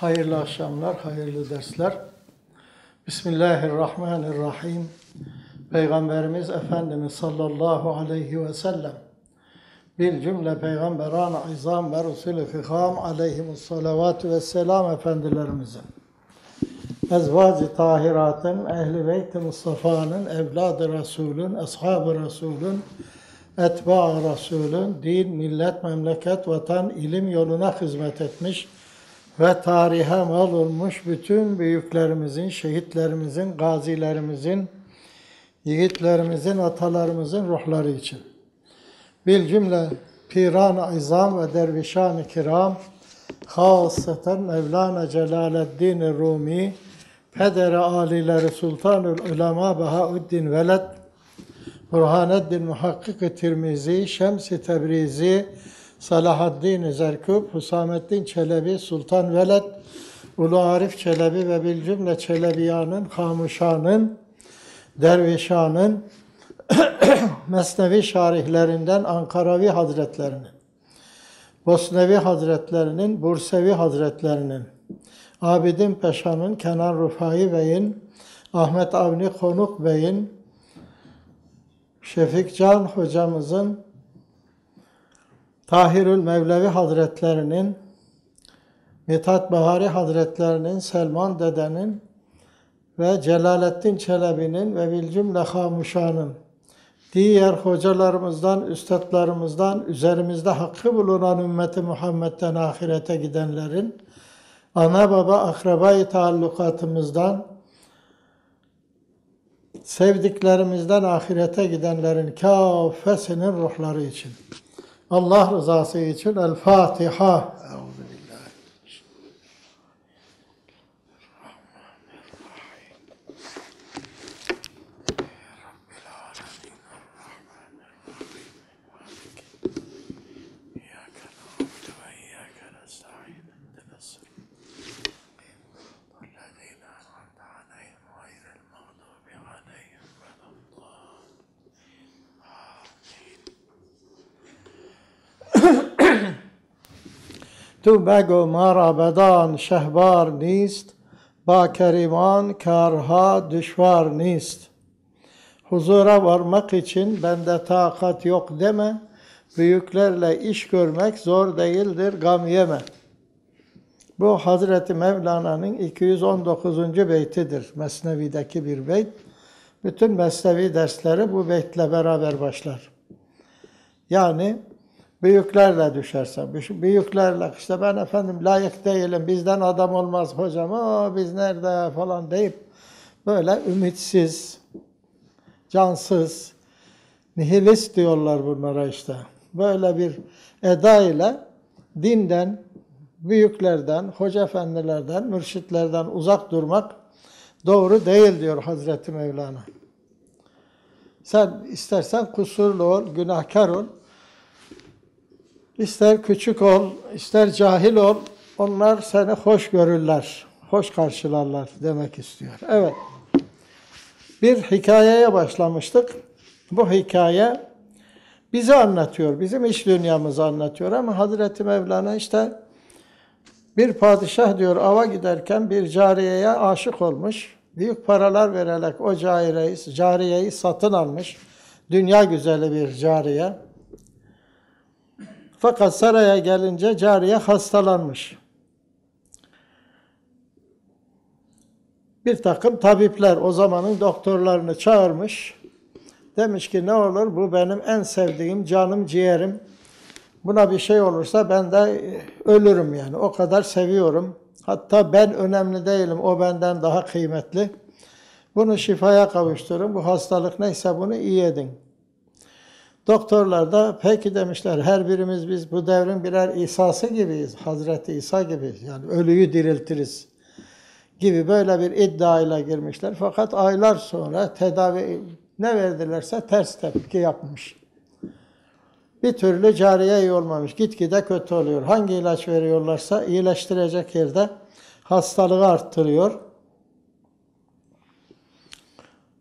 Hayırlı akşamlar, hayırlı dersler. Bismillahirrahmanirrahim. Peygamberimiz Efendimiz sallallahu aleyhi ve sellem bir cümle peygamberan izam ve Resulü fiham aleyhimus salavatü ve selam efendilerimizin ezvacı tahiratın, ehli beyt-i Mustafa'nın, evladı Resulün, ashab-ı Resulün, etba Resulün, din, millet, memleket, vatan, ilim yoluna hizmet etmiş ve tarihe mal olmuş bütün büyüklerimizin, şehitlerimizin, gazilerimizin, yiğitlerimizin, atalarımızın ruhları için. Bil cümle piran-ı izam ve dervişan-ı kiram, haseten Mevlana Celaleddin Rumi, Peder-i Alileri Sultanül Ulema Bahauddin Veled, Burhaneddin Muhakkik-i Tirmizi, Şems-i Tebrizi, Salahaddin Zerkub, Hüsamettin Çelebi, Sultan Veled, Ulu Arif Çelebi ve Bilcümle Çelebiyanın, Kamuşanın, Dervişanın, Mesnevi şarihlerinden Ankaravi Hazretlerinin, Bosnevi Hazretlerinin, Bursevi Hazretlerinin, Abidin Peşan'ın, Kenan Rufai Bey'in, Ahmet Avni Konuk Bey'in, Şefik Can hocamızın, Tahirül Mevlevi Hazretlerinin, Mithat Bahari Hazretlerinin, Selman Dede'nin ve Celalettin Çelebi'nin ve Bilcümle Hamuşan'ın diğer hocalarımızdan, üstadlarımızdan, üzerimizde hakkı bulunan ümmeti Muhammed'den ahirete gidenlerin, ana baba akrabayı taallukatımızdan, sevdiklerimizden ahirete gidenlerin kâfesinin ruhları için. Allah rızası için El Fatiha. تو بگو ما را بدان شهبار نیست با keriman karha düşvar نیست Huzura varmak için bende takat yok deme. Büyüklerle iş görmek zor değildir, gam yeme. Bu Hazreti Mevlana'nın 219. beytidir. Mesnevi'deki bir beyt. Bütün Mesnevi dersleri bu beytle beraber başlar. Yani büyüklerle düşersen, büyüklerle işte ben efendim layık değilim, bizden adam olmaz hocam, o biz nerede falan deyip böyle ümitsiz, cansız, nihilist diyorlar bunlara işte. Böyle bir eda ile dinden, büyüklerden, hoca efendilerden, mürşitlerden uzak durmak doğru değil diyor Hazreti Mevlana. Sen istersen kusurlu ol, günahkar ol, İster küçük ol, ister cahil ol, onlar seni hoş görürler, hoş karşılarlar demek istiyor. Evet, bir hikayeye başlamıştık. Bu hikaye bizi anlatıyor, bizim iş dünyamızı anlatıyor ama Hazreti Mevlana işte bir padişah diyor ava giderken bir cariyeye aşık olmuş. Büyük paralar vererek o cariyeyi, cariyeyi satın almış. Dünya güzeli bir cariye. Fakat saraya gelince cariye hastalanmış. Bir takım tabipler o zamanın doktorlarını çağırmış. Demiş ki ne olur bu benim en sevdiğim canım ciğerim. Buna bir şey olursa ben de ölürüm yani. O kadar seviyorum. Hatta ben önemli değilim. O benden daha kıymetli. Bunu şifaya kavuşturun. Bu hastalık neyse bunu iyi edin. Doktorlar da peki demişler her birimiz biz bu devrin birer İsa'sı gibiyiz. Hazreti İsa gibi yani ölüyü diriltiriz gibi böyle bir iddiayla girmişler. Fakat aylar sonra tedavi ne verdilerse ters tepki yapmış. Bir türlü cariye iyi olmamış. Gitgide kötü oluyor. Hangi ilaç veriyorlarsa iyileştirecek yerde hastalığı arttırıyor.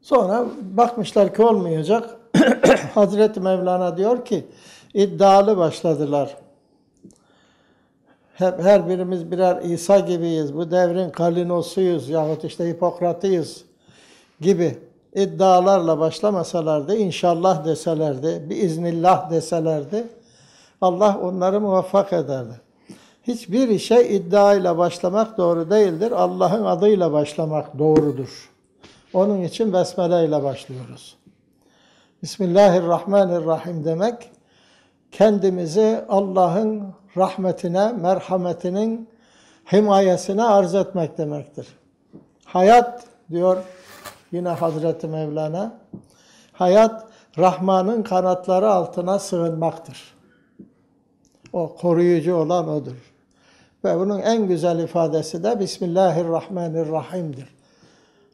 Sonra bakmışlar ki olmayacak. Hazreti Mevlana diyor ki iddialı başladılar. hep her birimiz birer İsa gibiyiz, bu devrin kalinosuyuz yahut işte Hipokratıyız gibi iddialarla başlamasalardı, inşallah deselerdi, biiznillah deselerdi, Allah onları muvaffak ederdi. Hiçbir işe iddiayla başlamak doğru değildir. Allah'ın adıyla başlamak doğrudur. Onun için Besmele ile başlıyoruz. Bismillahirrahmanirrahim demek, kendimizi Allah'ın rahmetine, merhametinin himayesine arz etmek demektir. Hayat diyor yine Hazreti Mevlana, hayat Rahman'ın kanatları altına sığınmaktır. O koruyucu olan odur. Ve bunun en güzel ifadesi de Bismillahirrahmanirrahim'dir.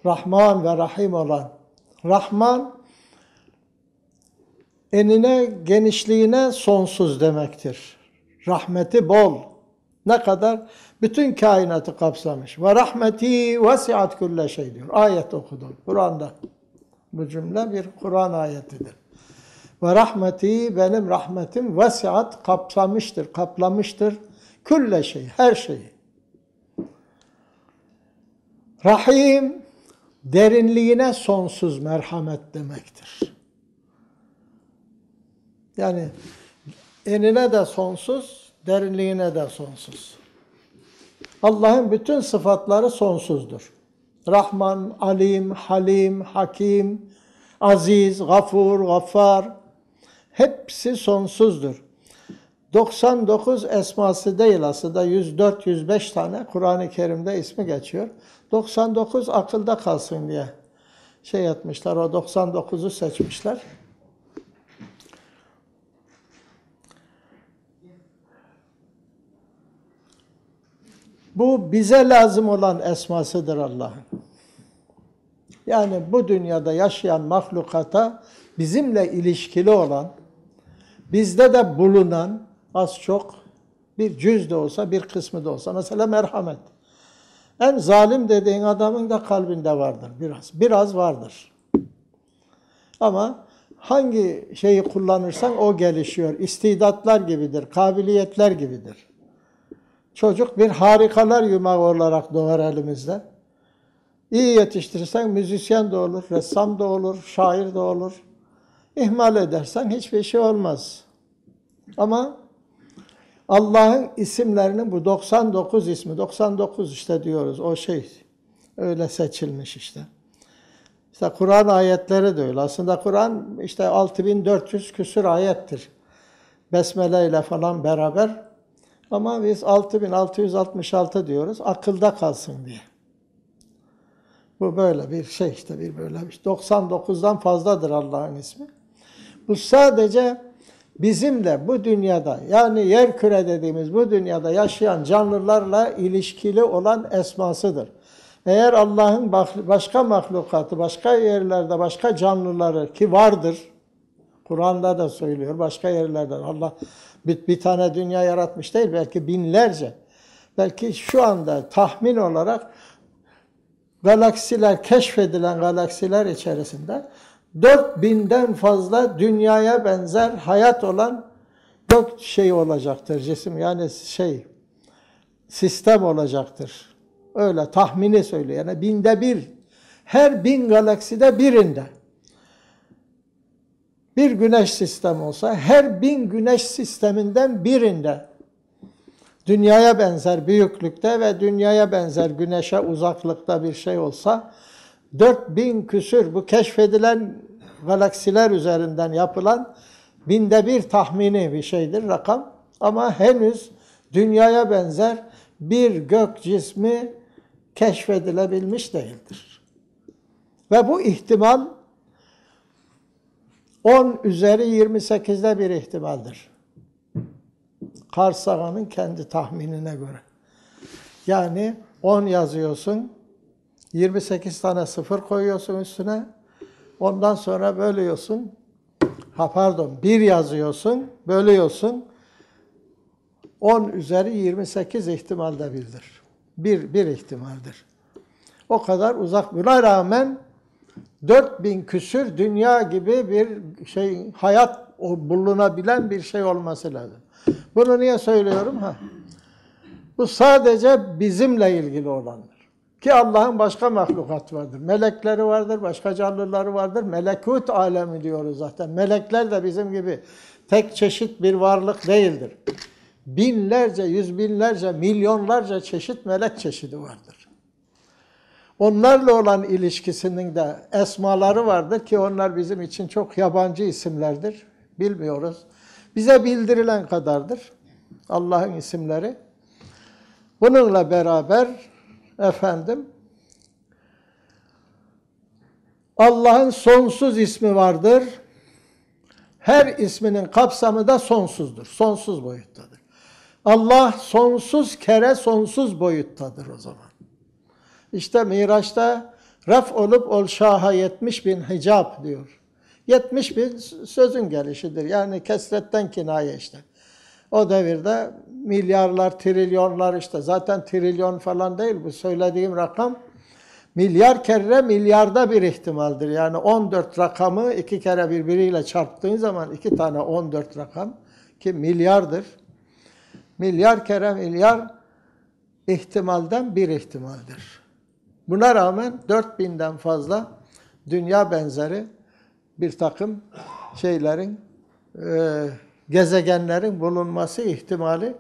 Rahman ve Rahim olan. Rahman, enine, genişliğine sonsuz demektir. Rahmeti bol. Ne kadar? Bütün kainatı kapsamış. Ve rahmeti vesiat külle şey diyor. Ayet okudum Kur'an'da. Bu cümle bir Kur'an ayetidir. Ve rahmeti benim rahmetim vesiat kapsamıştır, kaplamıştır. Külle şey, her şeyi. Rahim derinliğine sonsuz merhamet demektir. Yani enine de sonsuz, derinliğine de sonsuz. Allah'ın bütün sıfatları sonsuzdur. Rahman, Alim, Halim, Hakim, Aziz, Gafur, Gaffar hepsi sonsuzdur. 99 esması değil aslında 104-105 tane Kur'an-ı Kerim'de ismi geçiyor. 99 akılda kalsın diye şey etmişler. O 99'u seçmişler. Bu bize lazım olan esmasıdır Allah'ın. Yani bu dünyada yaşayan mahlukata bizimle ilişkili olan, bizde de bulunan az çok bir cüz de olsa, bir kısmı da olsa. Mesela merhamet. En zalim dediğin adamın da kalbinde vardır biraz. Biraz vardır. Ama hangi şeyi kullanırsan o gelişiyor. İstidatlar gibidir, kabiliyetler gibidir. Çocuk bir harikalar yumağı olarak doğar elimizde. İyi yetiştirirsen müzisyen de olur, ressam da olur, şair de olur. İhmal edersen hiçbir şey olmaz. Ama Allah'ın isimlerinin bu 99 ismi, 99 işte diyoruz o şey öyle seçilmiş işte. İşte Kur'an ayetleri de öyle. Aslında Kur'an işte 6400 küsur ayettir. Besmele ile falan beraber. Ama biz 6666 diyoruz akılda kalsın diye. Bu böyle bir şey işte bir böyle bir 99'dan fazladır Allah'ın ismi. Bu sadece bizimle bu dünyada yani yer küre dediğimiz bu dünyada yaşayan canlılarla ilişkili olan esmasıdır. Eğer Allah'ın başka mahlukatı, başka yerlerde başka canlıları ki vardır, Kur'an'da da söylüyor başka yerlerden Allah bir, bir tane dünya yaratmış değil belki binlerce. Belki şu anda tahmin olarak galaksiler, keşfedilen galaksiler içerisinde 4000'den fazla dünyaya benzer hayat olan gök şey olacaktır cisim yani şey sistem olacaktır. Öyle tahmini söylüyor. Yani binde bir. Her bin galakside birinde. Bir güneş sistemi olsa her bin güneş sisteminden birinde dünyaya benzer büyüklükte ve dünyaya benzer güneşe uzaklıkta bir şey olsa 4000 küsür bu keşfedilen galaksiler üzerinden yapılan binde bir tahmini bir şeydir rakam. Ama henüz dünyaya benzer bir gök cismi keşfedilebilmiş değildir. Ve bu ihtimal 10 üzeri 28'de bir ihtimaldir. Karl kendi tahminine göre. Yani 10 yazıyorsun, 28 tane sıfır koyuyorsun üstüne, ondan sonra bölüyorsun. Ha pardon, 1 yazıyorsun, bölüyorsun. 10 üzeri 28 ihtimalde bildir. Bir, bir ihtimaldir. O kadar uzak. Buna rağmen 4000 küsür dünya gibi bir şey hayat bulunabilen bir şey olması lazım. Bunu niye söylüyorum? Ha. Bu sadece bizimle ilgili olandır. Ki Allah'ın başka mahlukatı vardır. Melekleri vardır, başka canlıları vardır. Melekut alemi diyoruz zaten. Melekler de bizim gibi tek çeşit bir varlık değildir. Binlerce, yüz binlerce, milyonlarca çeşit melek çeşidi vardır. Onlarla olan ilişkisinin de esmaları vardır ki onlar bizim için çok yabancı isimlerdir. Bilmiyoruz. Bize bildirilen kadardır. Allah'ın isimleri. Bununla beraber efendim Allah'ın sonsuz ismi vardır. Her isminin kapsamı da sonsuzdur. Sonsuz boyuttadır. Allah sonsuz kere sonsuz boyuttadır o zaman. İşte Miraç'ta raf olup ol şaha 70 bin hicap diyor. 70 bin sözün gelişidir. Yani kesretten kinaye işte. O devirde milyarlar, trilyonlar işte zaten trilyon falan değil bu söylediğim rakam milyar kere milyarda bir ihtimaldir. Yani 14 rakamı iki kere birbiriyle çarptığın zaman iki tane 14 rakam ki milyardır. Milyar kere milyar ihtimalden bir ihtimaldir. Buna rağmen 4000'den fazla dünya benzeri bir takım şeylerin, e, gezegenlerin bulunması ihtimali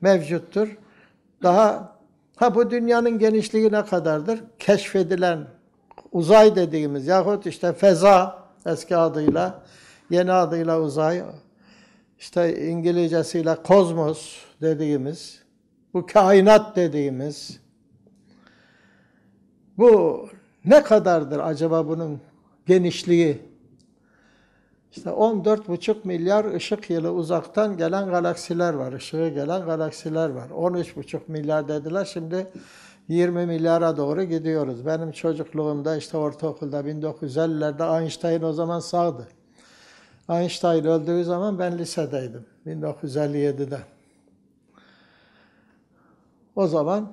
mevcuttur. Daha ha bu dünyanın genişliği ne kadardır? Keşfedilen uzay dediğimiz yahut işte feza eski adıyla, yeni adıyla uzay, işte İngilizcesiyle kozmos dediğimiz, bu kainat dediğimiz, bu ne kadardır acaba bunun genişliği? İşte 14,5 milyar ışık yılı uzaktan gelen galaksiler var. Işığı gelen galaksiler var. 13,5 milyar dediler. Şimdi 20 milyara doğru gidiyoruz. Benim çocukluğumda işte ortaokulda 1950'lerde Einstein o zaman sağdı. Einstein öldüğü zaman ben lisedeydim. 1957'de. O zaman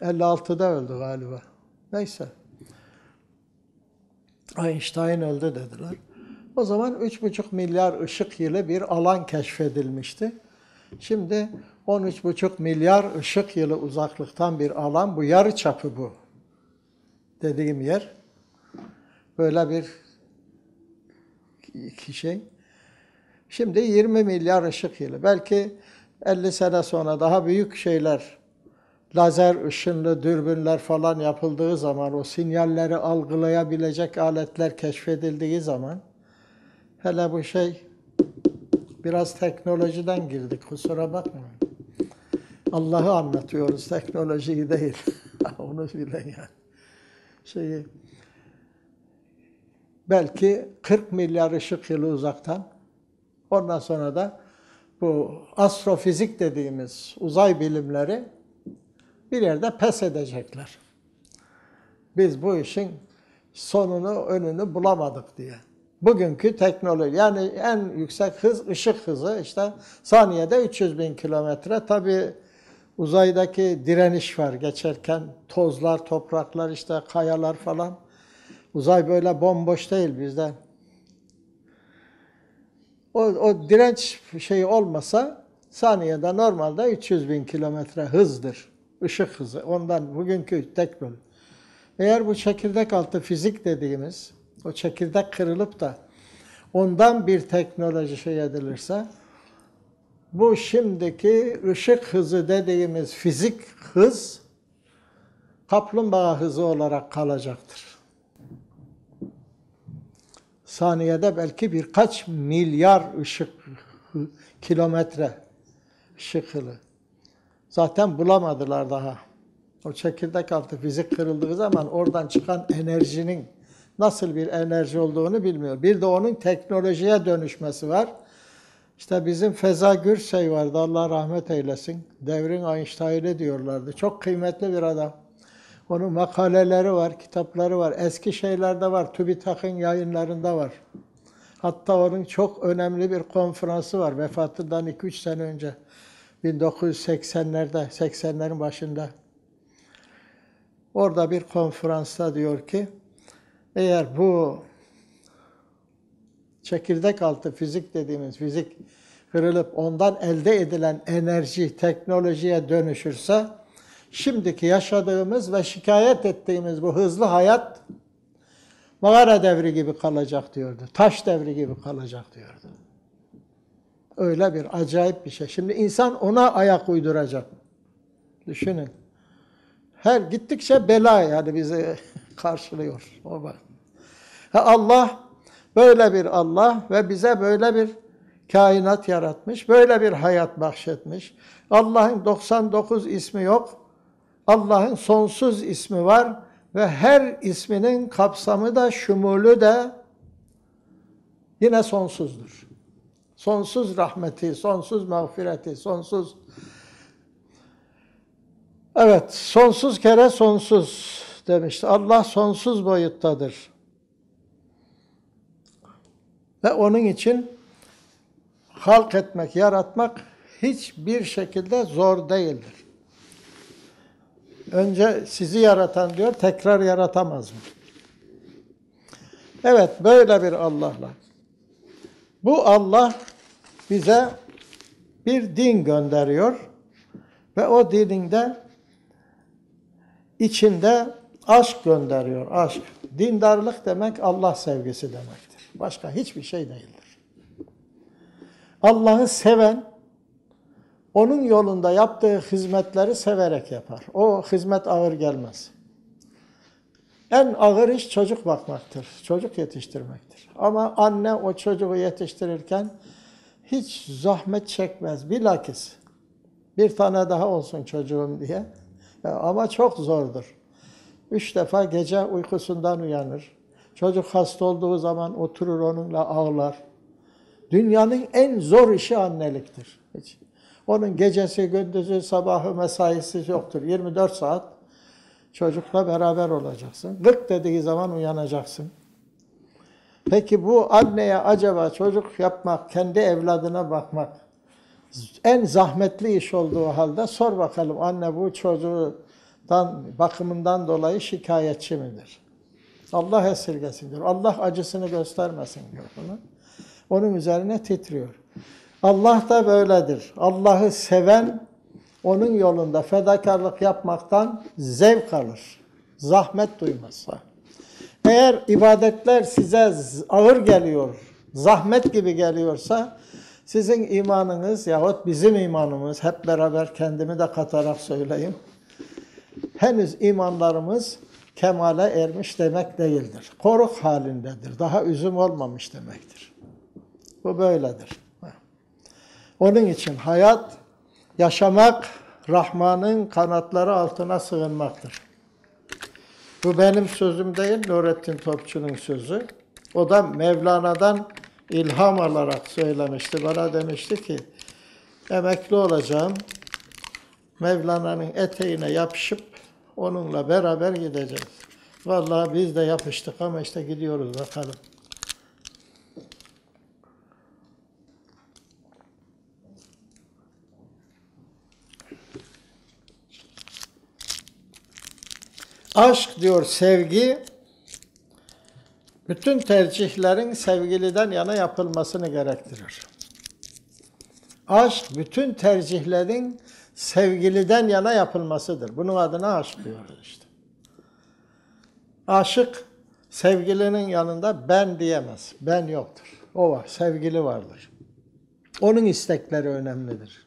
56'da öldü galiba. Neyse. Einstein öldü dediler. O zaman 3,5 milyar ışık yılı bir alan keşfedilmişti. Şimdi 13,5 milyar ışık yılı uzaklıktan bir alan, bu yarı çapı bu dediğim yer. Böyle bir iki şey. Şimdi 20 milyar ışık yılı. Belki 50 sene sonra daha büyük şeyler, lazer ışınlı dürbünler falan yapıldığı zaman, o sinyalleri algılayabilecek aletler keşfedildiği zaman, hele bu şey biraz teknolojiden girdik, kusura bakmayın. Allah'ı anlatıyoruz, teknolojiyi değil. Onu bilen yani. Şeyi, belki 40 milyar ışık yılı uzaktan, ondan sonra da bu astrofizik dediğimiz uzay bilimleri bir yerde pes edecekler. Biz bu işin sonunu, önünü bulamadık diye. Bugünkü teknoloji, yani en yüksek hız ışık hızı işte saniyede 300 bin kilometre. Tabi uzaydaki direniş var geçerken tozlar, topraklar, işte kayalar falan. Uzay böyle bomboş değil bizden. O, o direnç şeyi olmasa saniyede normalde 300 bin kilometre hızdır ışık hızı. Ondan bugünkü tek bölüm. Eğer bu çekirdek altı fizik dediğimiz, o çekirdek kırılıp da ondan bir teknoloji şey edilirse, bu şimdiki ışık hızı dediğimiz fizik hız, kaplumbağa hızı olarak kalacaktır. Saniyede belki birkaç milyar ışık kilometre ışık hızı. Zaten bulamadılar daha. O çekirdek altı fizik kırıldığı zaman oradan çıkan enerjinin nasıl bir enerji olduğunu bilmiyor. Bir de onun teknolojiye dönüşmesi var. İşte bizim Feza Gürsey vardı, Allah rahmet eylesin. Devrin Einstein'ı diyorlardı. Çok kıymetli bir adam. Onun makaleleri var, kitapları var. Eski şeylerde var, TÜBİTAK'ın yayınlarında var. Hatta onun çok önemli bir konferansı var vefatından 2-3 sene önce. 1980'lerde, 80'lerin başında. Orada bir konferansta diyor ki, eğer bu çekirdek altı fizik dediğimiz fizik kırılıp ondan elde edilen enerji teknolojiye dönüşürse şimdiki yaşadığımız ve şikayet ettiğimiz bu hızlı hayat mağara devri gibi kalacak diyordu. Taş devri gibi kalacak diyordu. Öyle bir acayip bir şey. Şimdi insan ona ayak uyduracak. Düşünün. Her gittikçe bela yani bizi karşılıyor. O bak. Allah böyle bir Allah ve bize böyle bir kainat yaratmış. Böyle bir hayat bahşetmiş. Allah'ın 99 ismi yok. Allah'ın sonsuz ismi var ve her isminin kapsamı da şumulü de yine sonsuzdur. Sonsuz rahmeti, sonsuz mağfireti, sonsuz Evet, sonsuz kere sonsuz demişti. Allah sonsuz boyuttadır. Ve onun için halk etmek, yaratmak hiçbir şekilde zor değildir. Önce sizi yaratan diyor, tekrar yaratamaz mı? Evet, böyle bir Allah'la. Bu Allah bize bir din gönderiyor ve o dininde içinde aşk gönderiyor, aşk. Dindarlık demek Allah sevgisi demektir. Başka hiçbir şey değildir. Allah'ı seven, onun yolunda yaptığı hizmetleri severek yapar. O hizmet ağır gelmez. En ağır iş çocuk bakmaktır, çocuk yetiştirmektir. Ama anne o çocuğu yetiştirirken hiç zahmet çekmez. Bilakis bir tane daha olsun çocuğum diye. Ama çok zordur. Üç defa gece uykusundan uyanır. Çocuk hasta olduğu zaman oturur onunla ağlar. Dünyanın en zor işi anneliktir. Hiç. Onun gecesi, gündüzü, sabahı, mesaisi yoktur. 24 saat çocukla beraber olacaksın. Gık dediği zaman uyanacaksın. Peki bu anneye acaba çocuk yapmak, kendi evladına bakmak en zahmetli iş olduğu halde sor bakalım anne bu çocuğundan bakımından dolayı şikayetçi midir? Allah esirgesin diyor. Allah acısını göstermesin diyor bunu. Onun üzerine titriyor. Allah da böyledir. Allah'ı seven onun yolunda fedakarlık yapmaktan zevk alır. Zahmet duymazsa. Eğer ibadetler size ağır geliyor, zahmet gibi geliyorsa sizin imanınız yahut bizim imanımız hep beraber kendimi de katarak söyleyeyim. Henüz imanlarımız kemale ermiş demek değildir. Koruk halindedir. Daha üzüm olmamış demektir. Bu böyledir. Onun için hayat, yaşamak, Rahman'ın kanatları altına sığınmaktır. Bu benim sözüm değil, Nurettin Topçu'nun sözü. O da Mevlana'dan ilham alarak söylemişti. Bana demişti ki, emekli olacağım, Mevlana'nın eteğine yapışıp onunla beraber gideceğiz. Vallahi biz de yapıştık ama işte gidiyoruz bakalım. Aşk diyor sevgi, bütün tercihlerin sevgiliden yana yapılmasını gerektirir. Aşk bütün tercihlerin sevgiliden yana yapılmasıdır. Bunun adına aşk diyoruz işte. Aşık sevgilinin yanında ben diyemez. Ben yoktur. O var. Sevgili vardır. Onun istekleri önemlidir.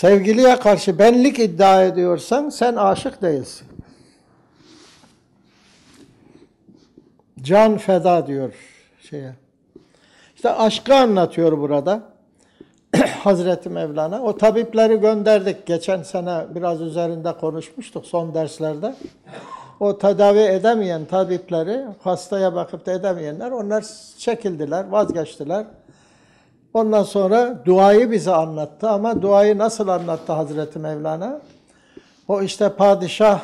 Sevgiliye karşı benlik iddia ediyorsan sen aşık değilsin. Can feda diyor şeye. İşte aşkı anlatıyor burada. Hazreti Mevlana. O tabipleri gönderdik. Geçen sene biraz üzerinde konuşmuştuk son derslerde. O tedavi edemeyen tabipleri, hastaya bakıp da edemeyenler, onlar çekildiler, vazgeçtiler. Ondan sonra duayı bize anlattı ama duayı nasıl anlattı Hazreti Mevlana? O işte padişah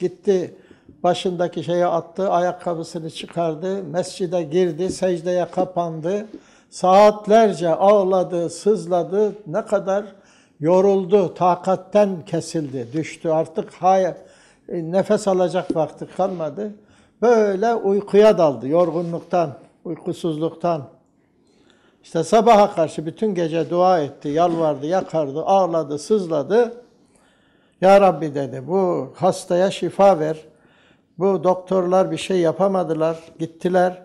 gitti başındaki şeye attı, ayakkabısını çıkardı, mescide girdi, secdeye kapandı. Saatlerce ağladı, sızladı, ne kadar yoruldu, takatten kesildi, düştü. Artık hayır, nefes alacak vakti kalmadı. Böyle uykuya daldı yorgunluktan. uykusuzluktan. İşte sabaha karşı bütün gece dua etti, yalvardı, yakardı, ağladı, sızladı. Ya Rabbi dedi bu hastaya şifa ver. Bu doktorlar bir şey yapamadılar, gittiler.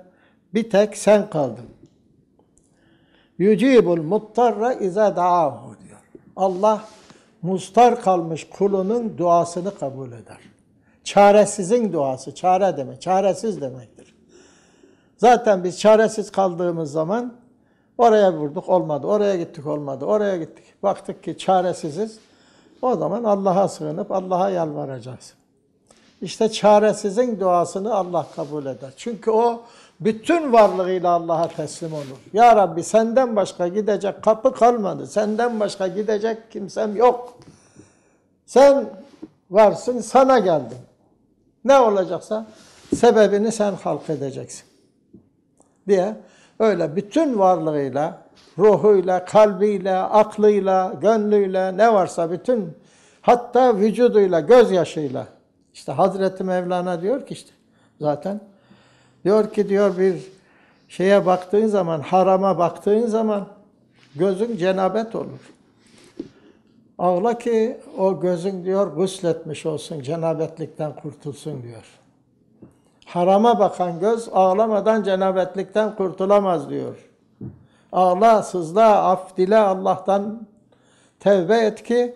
Bir tek sen kaldın. Yücibul muttarra iza da'ahu diyor. Allah mustar kalmış kulunun duasını kabul eder. Çaresizin duası, çare demek, çaresiz demektir. Zaten biz çaresiz kaldığımız zaman oraya vurduk olmadı, oraya gittik olmadı, oraya gittik. Baktık ki çaresiziz. O zaman Allah'a sığınıp Allah'a yalvaracağız. İşte çaresizin duasını Allah kabul eder. Çünkü o bütün varlığıyla Allah'a teslim olur. Ya Rabbi senden başka gidecek kapı kalmadı. Senden başka gidecek kimsem yok. Sen varsın, sana geldim. Ne olacaksa sebebini sen halk edeceksin. Diye öyle bütün varlığıyla, ruhuyla, kalbiyle, aklıyla, gönlüyle ne varsa bütün hatta vücuduyla, gözyaşıyla işte Hazreti Mevlana diyor ki işte zaten diyor ki diyor bir şeye baktığın zaman, harama baktığın zaman gözün cenabet olur. Ağla ki o gözün diyor gusletmiş olsun, cenabetlikten kurtulsun diyor. Harama bakan göz ağlamadan cenabetlikten kurtulamaz diyor. Ağla, sızla, af dile Allah'tan tevbe et ki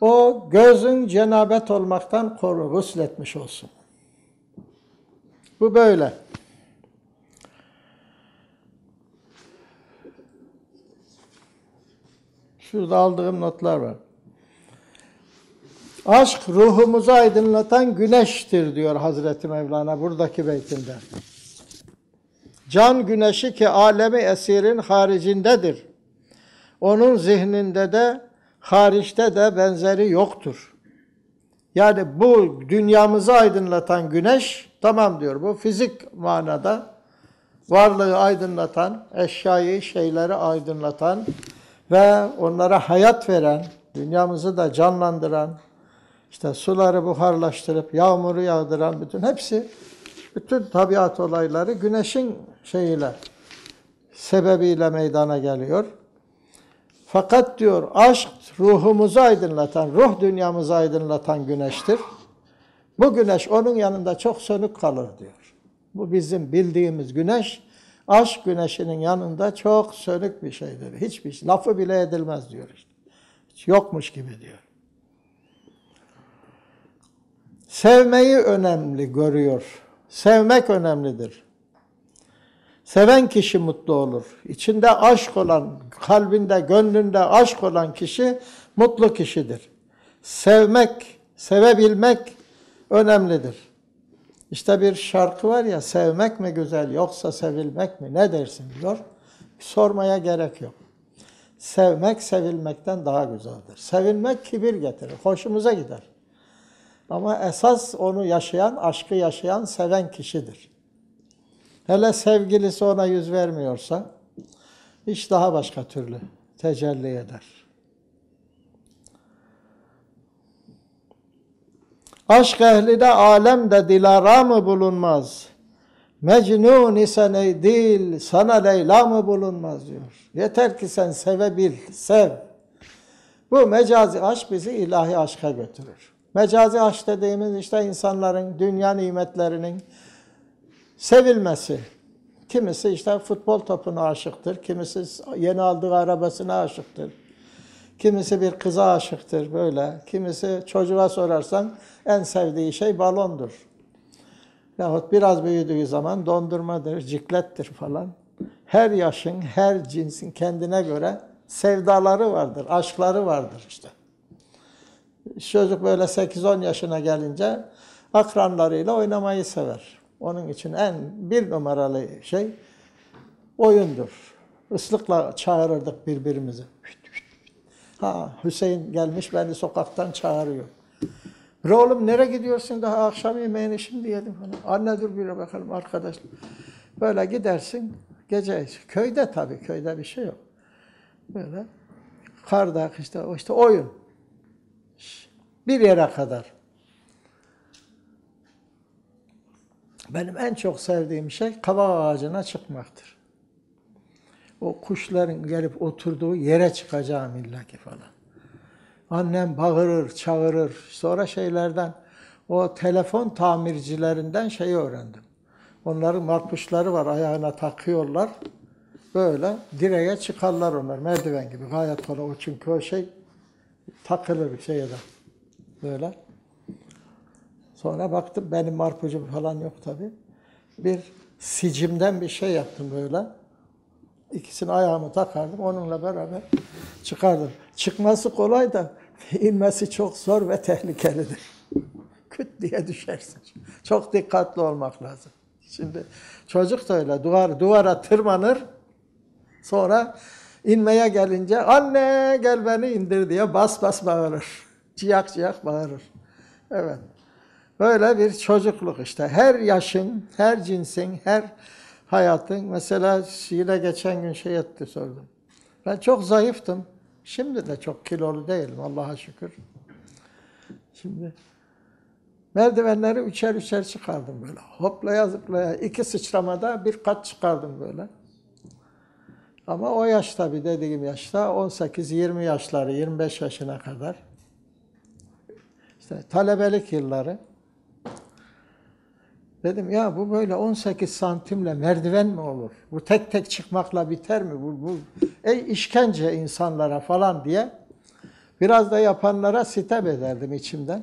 o gözün cenabet olmaktan koru, gusletmiş olsun. Bu böyle. Şurada aldığım notlar var. Aşk ruhumuzu aydınlatan güneştir diyor Hazreti Mevlana buradaki beytinde. Can güneşi ki alemi esirin haricindedir. Onun zihninde de hariçte de benzeri yoktur. Yani bu dünyamızı aydınlatan güneş tamam diyor bu fizik manada varlığı aydınlatan, eşyayı, şeyleri aydınlatan ve onlara hayat veren, dünyamızı da canlandıran, işte suları buharlaştırıp yağmuru yağdıran bütün hepsi bütün tabiat olayları güneşin şeyiyle sebebiyle meydana geliyor. Fakat diyor aşk ruhumuzu aydınlatan, ruh dünyamızı aydınlatan güneştir. Bu güneş onun yanında çok sönük kalır diyor. Bu bizim bildiğimiz güneş aşk güneşinin yanında çok sönük bir şeydir. Hiçbir şey, lafı bile edilmez diyor işte. Hiç yokmuş gibi diyor. Sevmeyi önemli görüyor. Sevmek önemlidir. Seven kişi mutlu olur. İçinde aşk olan, kalbinde, gönlünde aşk olan kişi mutlu kişidir. Sevmek, sevebilmek önemlidir. İşte bir şarkı var ya, sevmek mi güzel yoksa sevilmek mi ne dersin diyor. Sormaya gerek yok. Sevmek sevilmekten daha güzeldir. Sevilmek kibir getirir, hoşumuza gider. Ama esas onu yaşayan, aşkı yaşayan, seven kişidir. Hele sevgilisi ona yüz vermiyorsa, hiç daha başka türlü tecelli eder. Aşk ehline alemde dilara mı bulunmaz? Mecnun isen ey dil, sana Leyla mı bulunmaz diyor. Yeter ki sen sevebil, sev. Bu mecazi aşk bizi ilahi aşka götürür. Mecazi aşk dediğimiz işte insanların dünya nimetlerinin sevilmesi. Kimisi işte futbol topuna aşıktır, kimisi yeni aldığı arabasına aşıktır. Kimisi bir kıza aşıktır böyle. Kimisi çocuğa sorarsan en sevdiği şey balondur. Yahut biraz büyüdüğü zaman dondurmadır, ciklettir falan. Her yaşın, her cinsin kendine göre sevdaları vardır, aşkları vardır işte. Çocuk böyle 8-10 yaşına gelince akranlarıyla oynamayı sever. Onun için en bir numaralı şey oyundur. Islıkla çağırırdık birbirimizi. Ha Hüseyin gelmiş beni sokaktan çağırıyor. Bir oğlum nereye gidiyorsun daha akşam yemeğini şimdi yedim falan. Anne dur bir bakalım arkadaş. Böyle gidersin gece köyde tabii köyde bir şey yok. Böyle karda işte işte oyun. Bir yere kadar. Benim en çok sevdiğim şey kavak ağacına çıkmaktır. O kuşların gelip oturduğu yere çıkacağım illaki falan. Annem bağırır, çağırır. Sonra şeylerden, o telefon tamircilerinden şeyi öğrendim. Onların marpuşları var, ayağına takıyorlar. Böyle direğe çıkarlar onlar, merdiven gibi. Gayet kolay. O çünkü o şey takılır şeye de. Böyle. Sonra baktım benim marpucum falan yok tabi. Bir sicimden bir şey yaptım böyle. İkisini ayağımı takardım. Onunla beraber çıkardım. Çıkması kolay da inmesi çok zor ve tehlikelidir. Küt diye düşersin. Çok dikkatli olmak lazım. Şimdi çocuk da öyle duvar, duvara tırmanır. Sonra inmeye gelince anne gel beni indir diye bas bas bağırır. Ciyak ciyak bağırır. Evet. Böyle bir çocukluk işte. Her yaşın, her cinsin, her hayatın. Mesela yine geçen gün şey etti sordum. Ben çok zayıftım. Şimdi de çok kilolu değilim Allah'a şükür. Şimdi merdivenleri üçer üçer çıkardım böyle. Hoplaya zıplaya iki sıçramada bir kat çıkardım böyle. Ama o yaş tabii dediğim yaşta 18-20 yaşları, 25 yaşına kadar. İşte talebelik yılları. Dedim ya bu böyle 18 santimle merdiven mi olur? Bu tek tek çıkmakla biter mi? Bu, bu ey işkence insanlara falan diye biraz da yapanlara sitem ederdim içimden.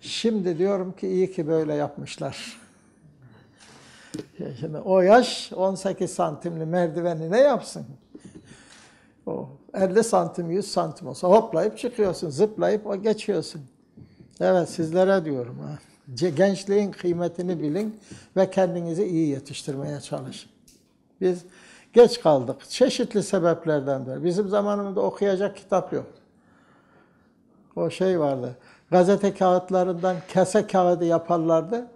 Şimdi diyorum ki iyi ki böyle yapmışlar. Şimdi o yaş 18 santimli merdiveni ne yapsın? O 50 santim 100 santim olsa hoplayıp çıkıyorsun, zıplayıp o geçiyorsun. Evet sizlere diyorum. Gençliğin kıymetini bilin ve kendinizi iyi yetiştirmeye çalışın. Biz geç kaldık. Çeşitli sebeplerden de. Bizim zamanımızda okuyacak kitap yok. O şey vardı. Gazete kağıtlarından kese kağıdı yaparlardı.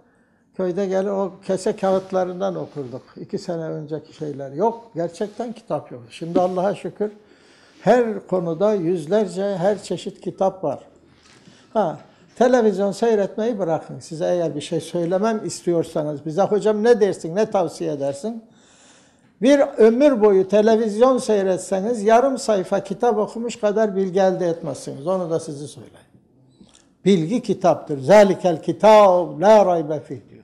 Köyde gelir o kese kağıtlarından okurduk. İki sene önceki şeyler. Yok. Gerçekten kitap yok. Şimdi Allah'a şükür her konuda yüzlerce her çeşit kitap var. Ha, Televizyon seyretmeyi bırakın. Size eğer bir şey söylemem istiyorsanız bize hocam ne dersin, ne tavsiye edersin? Bir ömür boyu televizyon seyretseniz yarım sayfa kitap okumuş kadar bilgi elde etmezsiniz. Onu da sizi söyleyeyim. Bilgi kitaptır. Zalikel kitab la raybe diyor.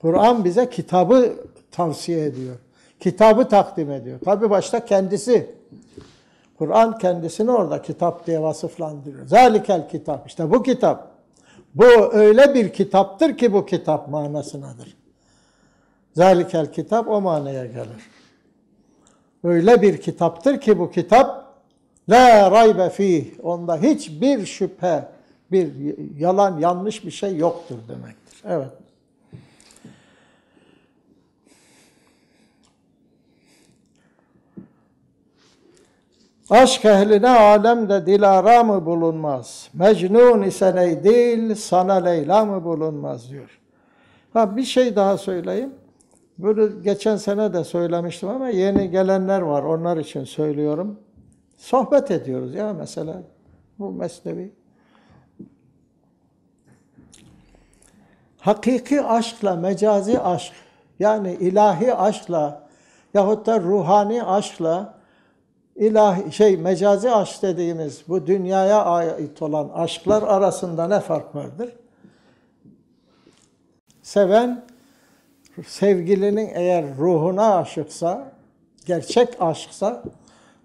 Kur'an bize kitabı tavsiye ediyor. Kitabı takdim ediyor. Tabi başta kendisi. Kur'an kendisini orada kitap diye vasıflandırıyor. Zalikel kitap. İşte bu kitap. Bu öyle bir kitaptır ki bu kitap manasınadır. Zalikel kitap o manaya gelir. Öyle bir kitaptır ki bu kitap la raybe fih. Onda hiçbir şüphe, bir yalan, yanlış bir şey yoktur demektir. Evet. Aşk ehline alemde dilara mı bulunmaz? Mecnun ise ney dil, sana Leyla mı bulunmaz diyor. Ha bir şey daha söyleyeyim. Bunu geçen sene de söylemiştim ama yeni gelenler var. Onlar için söylüyorum. Sohbet ediyoruz ya mesela. Bu mesnevi. Hakiki aşkla mecazi aşk yani ilahi aşkla yahut da ruhani aşkla ilahi şey mecazi aşk dediğimiz bu dünyaya ait olan aşklar arasında ne fark vardır? Seven sevgilinin eğer ruhuna aşıksa, gerçek aşksa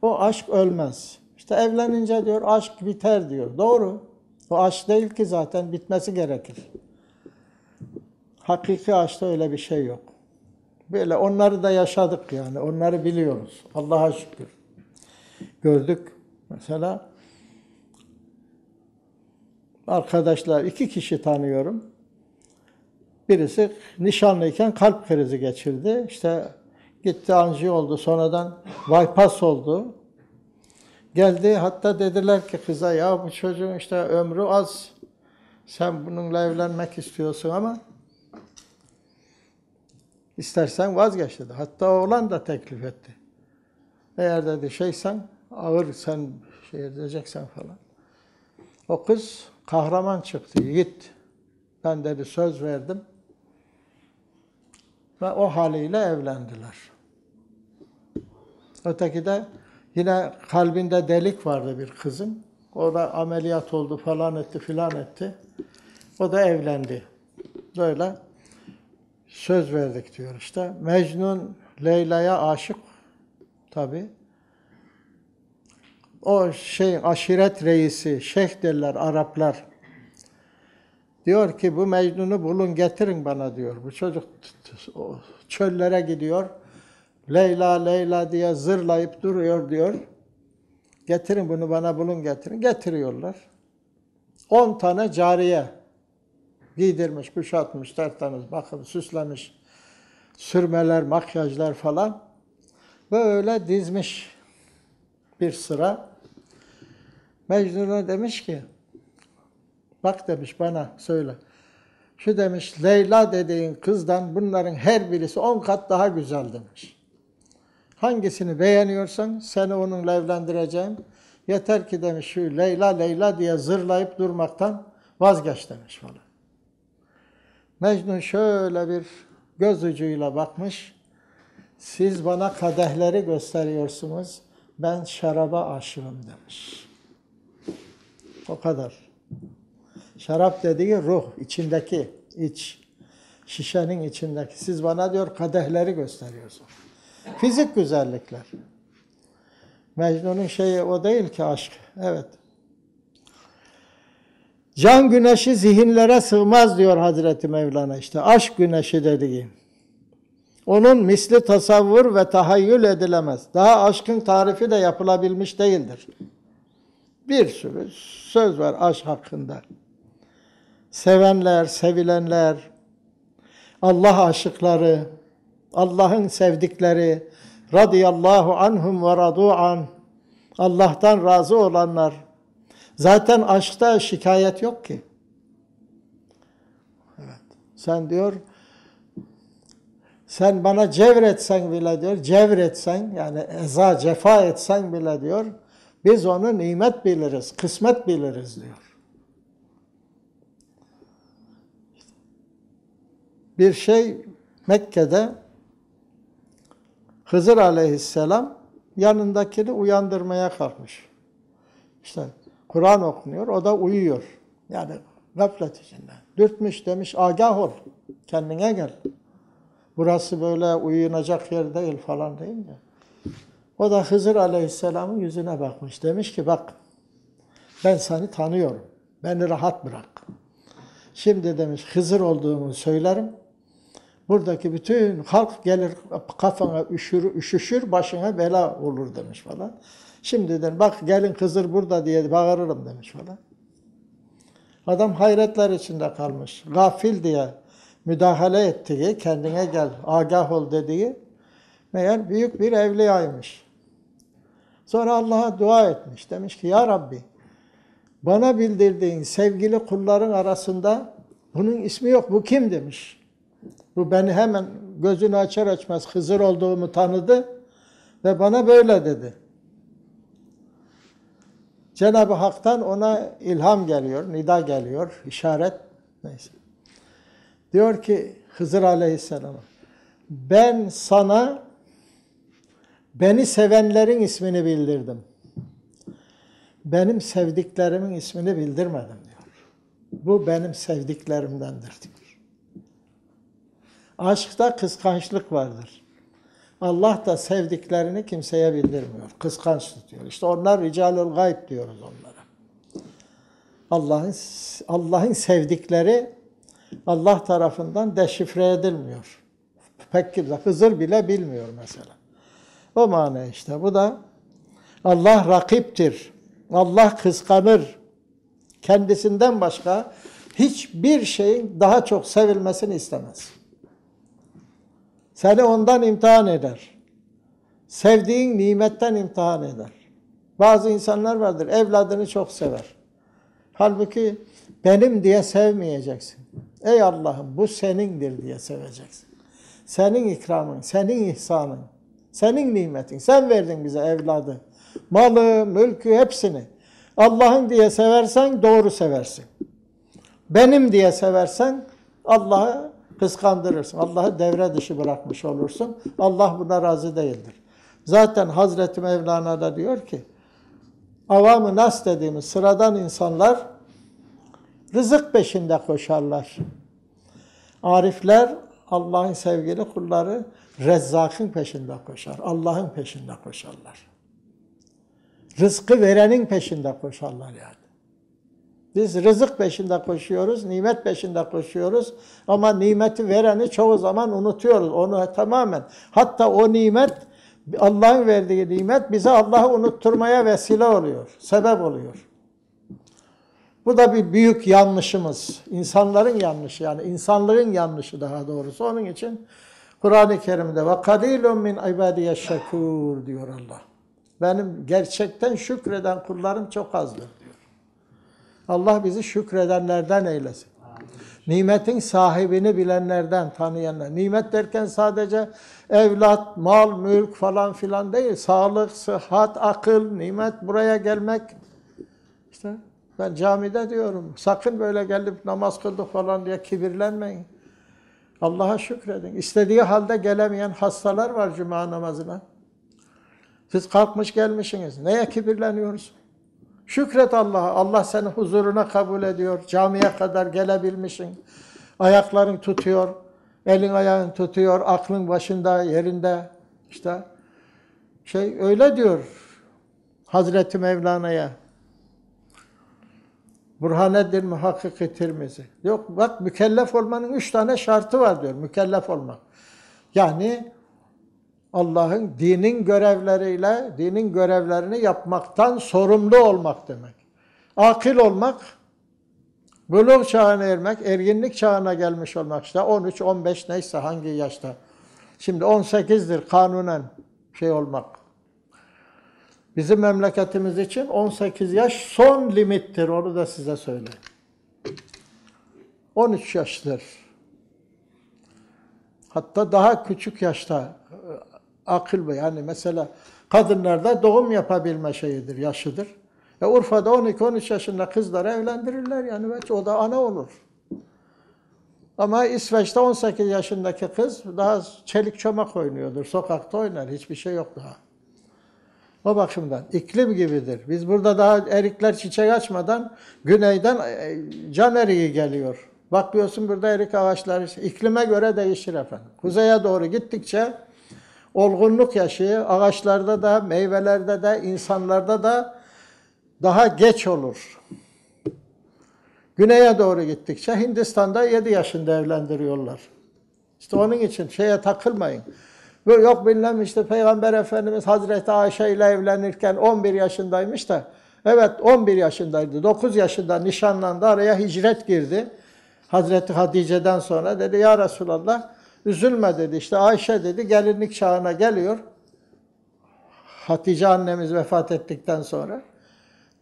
o aşk ölmez. İşte evlenince diyor aşk biter diyor. Doğru. O aşk değil ki zaten bitmesi gerekir. Hakiki aşkta öyle bir şey yok. Böyle onları da yaşadık yani. Onları biliyoruz. Allah'a şükür gördük. Mesela arkadaşlar iki kişi tanıyorum. Birisi nişanlıyken kalp krizi geçirdi. İşte gitti anjiyo oldu. Sonradan bypass oldu. Geldi hatta dediler ki kıza ya bu çocuğun işte ömrü az. Sen bununla evlenmek istiyorsun ama istersen vazgeç dedi. Hatta oğlan da teklif etti. Eğer dedi şeysen ağır sen şey edeceksen falan. O kız kahraman çıktı, yiğit. Ben dedi söz verdim. Ve o haliyle evlendiler. Öteki de yine kalbinde delik vardı bir kızın. O da ameliyat oldu falan etti filan etti. O da evlendi. Böyle söz verdik diyor işte. Mecnun Leyla'ya aşık tabi. O şey aşiret reisi, şeyh derler Araplar. Diyor ki bu Mecnun'u bulun getirin bana diyor. Bu çocuk çöllere gidiyor. Leyla Leyla diye zırlayıp duruyor diyor. Getirin bunu bana bulun getirin. Getiriyorlar. 10 tane cariye giydirmiş, kuşatmış, tertemiz, bakın süslemiş. Sürmeler, makyajlar falan. Böyle dizmiş bir sıra. Mecnun'a demiş ki, bak demiş bana söyle. Şu demiş Leyla dediğin kızdan bunların her birisi on kat daha güzel demiş. Hangisini beğeniyorsan seni onunla evlendireceğim. Yeter ki demiş şu Leyla Leyla diye zırlayıp durmaktan vazgeç demiş falan. Mecnun şöyle bir göz ucuyla bakmış. Siz bana kadehleri gösteriyorsunuz. Ben şaraba aşığım demiş. O kadar. Şarap dediği ruh, içindeki, iç. Şişenin içindeki. Siz bana diyor kadehleri gösteriyorsunuz. Fizik güzellikler. Mecnun'un şeyi o değil ki aşk. Evet. Can güneşi zihinlere sığmaz diyor Hazreti Mevlana işte. Aşk güneşi dediği. Onun misli tasavvur ve tahayyül edilemez. Daha aşkın tarifi de yapılabilmiş değildir. Bir sürü söz var aşk hakkında. Sevenler, sevilenler, Allah aşıkları, Allah'ın sevdikleri, radıyallahu anhum ve radu an, Allah'tan razı olanlar. Zaten aşkta şikayet yok ki. Evet. Sen diyor, sen bana cevretsen bile diyor, cevretsen yani eza, cefa etsen bile diyor, biz onu nimet biliriz, kısmet biliriz diyor. Bir şey Mekke'de Hızır aleyhisselam yanındakini uyandırmaya kalkmış. İşte Kur'an okunuyor, o da uyuyor. Yani gaflet içinde. Dürtmüş demiş, agah ol, kendine gel. Burası böyle uyunacak yer değil falan deyince. O da Hızır Aleyhisselam'ın yüzüne bakmış. Demiş ki bak ben seni tanıyorum. Beni rahat bırak. Şimdi demiş Hızır olduğumu söylerim. Buradaki bütün halk gelir kafana üşür, üşüşür, başına bela olur demiş falan. Şimdiden bak gelin Hızır burada diye bağırırım demiş falan. Adam hayretler içinde kalmış. Gafil diye müdahale ettiği, kendine gel, agah ol dediği meğer büyük bir evliyaymış. Sonra Allah'a dua etmiş. Demiş ki ya Rabbi bana bildirdiğin sevgili kulların arasında bunun ismi yok. Bu kim demiş. Bu beni hemen gözünü açar açmaz Hızır olduğumu tanıdı ve bana böyle dedi. Cenab-ı Hak'tan ona ilham geliyor, nida geliyor, işaret neyse. Diyor ki Hızır Aleyhisselam'a ben sana beni sevenlerin ismini bildirdim. Benim sevdiklerimin ismini bildirmedim diyor. Bu benim sevdiklerimdendir diyor. Aşkta kıskançlık vardır. Allah da sevdiklerini kimseye bildirmiyor. Kıskanç tutuyor. İşte onlar ricalul gayb diyoruz onlara. Allah'ın Allah'ın sevdikleri Allah tarafından deşifre edilmiyor. Pek kimse, Hızır bile bilmiyor mesela. O mana işte. Bu da Allah rakiptir. Allah kıskanır. Kendisinden başka hiçbir şeyin daha çok sevilmesini istemez. Seni ondan imtihan eder. Sevdiğin nimetten imtihan eder. Bazı insanlar vardır, evladını çok sever. Halbuki benim diye sevmeyeceksin. Ey Allah'ım bu senindir diye seveceksin. Senin ikramın, senin ihsanın, senin nimetin. Sen verdin bize evladı. Malı, mülkü hepsini. Allah'ın diye seversen doğru seversin. Benim diye seversen Allah'ı kıskandırırsın. Allah'ı devre dışı bırakmış olursun. Allah buna razı değildir. Zaten Hazreti Mevlana da diyor ki, avamı nas dediğimiz sıradan insanlar rızık peşinde koşarlar. Arifler, Allah'ın sevgili kulları Rezzak'ın peşinde koşar. Allah'ın peşinde koşarlar. Rızkı verenin peşinde koşarlar yani. Biz rızık peşinde koşuyoruz, nimet peşinde koşuyoruz ama nimeti vereni çoğu zaman unutuyoruz. Onu tamamen. Hatta o nimet, Allah'ın verdiği nimet bize Allah'ı unutturmaya vesile oluyor, sebep oluyor. Bu da bir büyük yanlışımız. İnsanların yanlışı yani insanlığın yanlışı daha doğrusu. Onun için Kur'an-ı Kerim'de ve kadilun min ibadiye şekur diyor Allah. Benim gerçekten şükreden kullarım çok azdır diyor. Allah bizi şükredenlerden eylesin. Nimetin sahibini bilenlerden, tanıyanlar. Nimet derken sadece evlat, mal, mülk falan filan değil. Sağlık, sıhhat, akıl, nimet buraya gelmek. Ben camide diyorum. Sakın böyle gelip namaz kıldık falan diye kibirlenmeyin. Allah'a şükredin. İstediği halde gelemeyen hastalar var cuma namazına. Siz kalkmış gelmişsiniz. Neye kibirleniyoruz? Şükret Allah'a. Allah seni huzuruna kabul ediyor. Camiye kadar gelebilmişsin. Ayakların tutuyor. Elin ayağın tutuyor. Aklın başında, yerinde. İşte şey öyle diyor Hazreti Mevlana'ya. Burhaneddin Muhakkik-i Tirmizi. Yok bak mükellef olmanın üç tane şartı var diyor. Mükellef olmak. Yani Allah'ın dinin görevleriyle dinin görevlerini yapmaktan sorumlu olmak demek. Akil olmak, buluğ çağına ermek, erginlik çağına gelmiş olmak işte 13, 15 neyse hangi yaşta. Şimdi 18'dir kanunen şey olmak. Bizim memleketimiz için 18 yaş son limittir. Onu da size söyleyeyim. 13 yaştır. Hatta daha küçük yaşta akıl ve yani mesela kadınlarda doğum yapabilme şeyidir, yaşıdır. E Urfa'da 12-13 yaşında kızları evlendirirler yani belki o da ana olur. Ama İsveç'te 18 yaşındaki kız daha çelik çomak oynuyordur. Sokakta oynar. Hiçbir şey yok daha. O bakımdan iklim gibidir. Biz burada daha erikler çiçek açmadan güneyden e, can eriği geliyor. Bakıyorsun burada erik ağaçları iklime göre değişir efendim. Kuzeye doğru gittikçe olgunluk yaşı ağaçlarda da, meyvelerde de, insanlarda da daha geç olur. Güneye doğru gittikçe Hindistan'da 7 yaşında evlendiriyorlar. İşte onun için şeye takılmayın. Yok bilmem işte Peygamber Efendimiz Hazreti Ayşe ile evlenirken 11 yaşındaymış da evet 11 yaşındaydı. 9 yaşında nişanlandı. Araya hicret girdi. Hazreti Hatice'den sonra dedi ya Resulallah üzülme dedi. İşte Ayşe dedi gelinlik çağına geliyor. Hatice annemiz vefat ettikten sonra.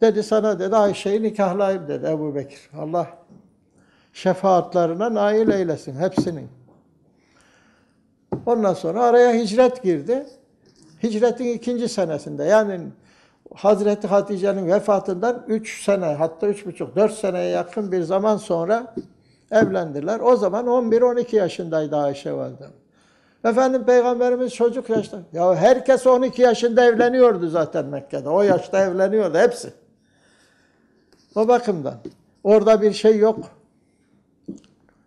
Dedi sana dedi Ayşe'yi nikahlayayım dedi Ebu Bekir. Allah şefaatlerine nail eylesin hepsinin. Ondan sonra araya hicret girdi. Hicretin ikinci senesinde yani Hazreti Hatice'nin vefatından üç sene hatta üç buçuk dört seneye yakın bir zaman sonra evlendiler. O zaman 11-12 yaşındaydı Ayşe validem. Efendim Peygamberimiz çocuk yaşta. Ya herkes 12 yaşında evleniyordu zaten Mekke'de. O yaşta evleniyordu hepsi. O bakımdan. Orada bir şey yok.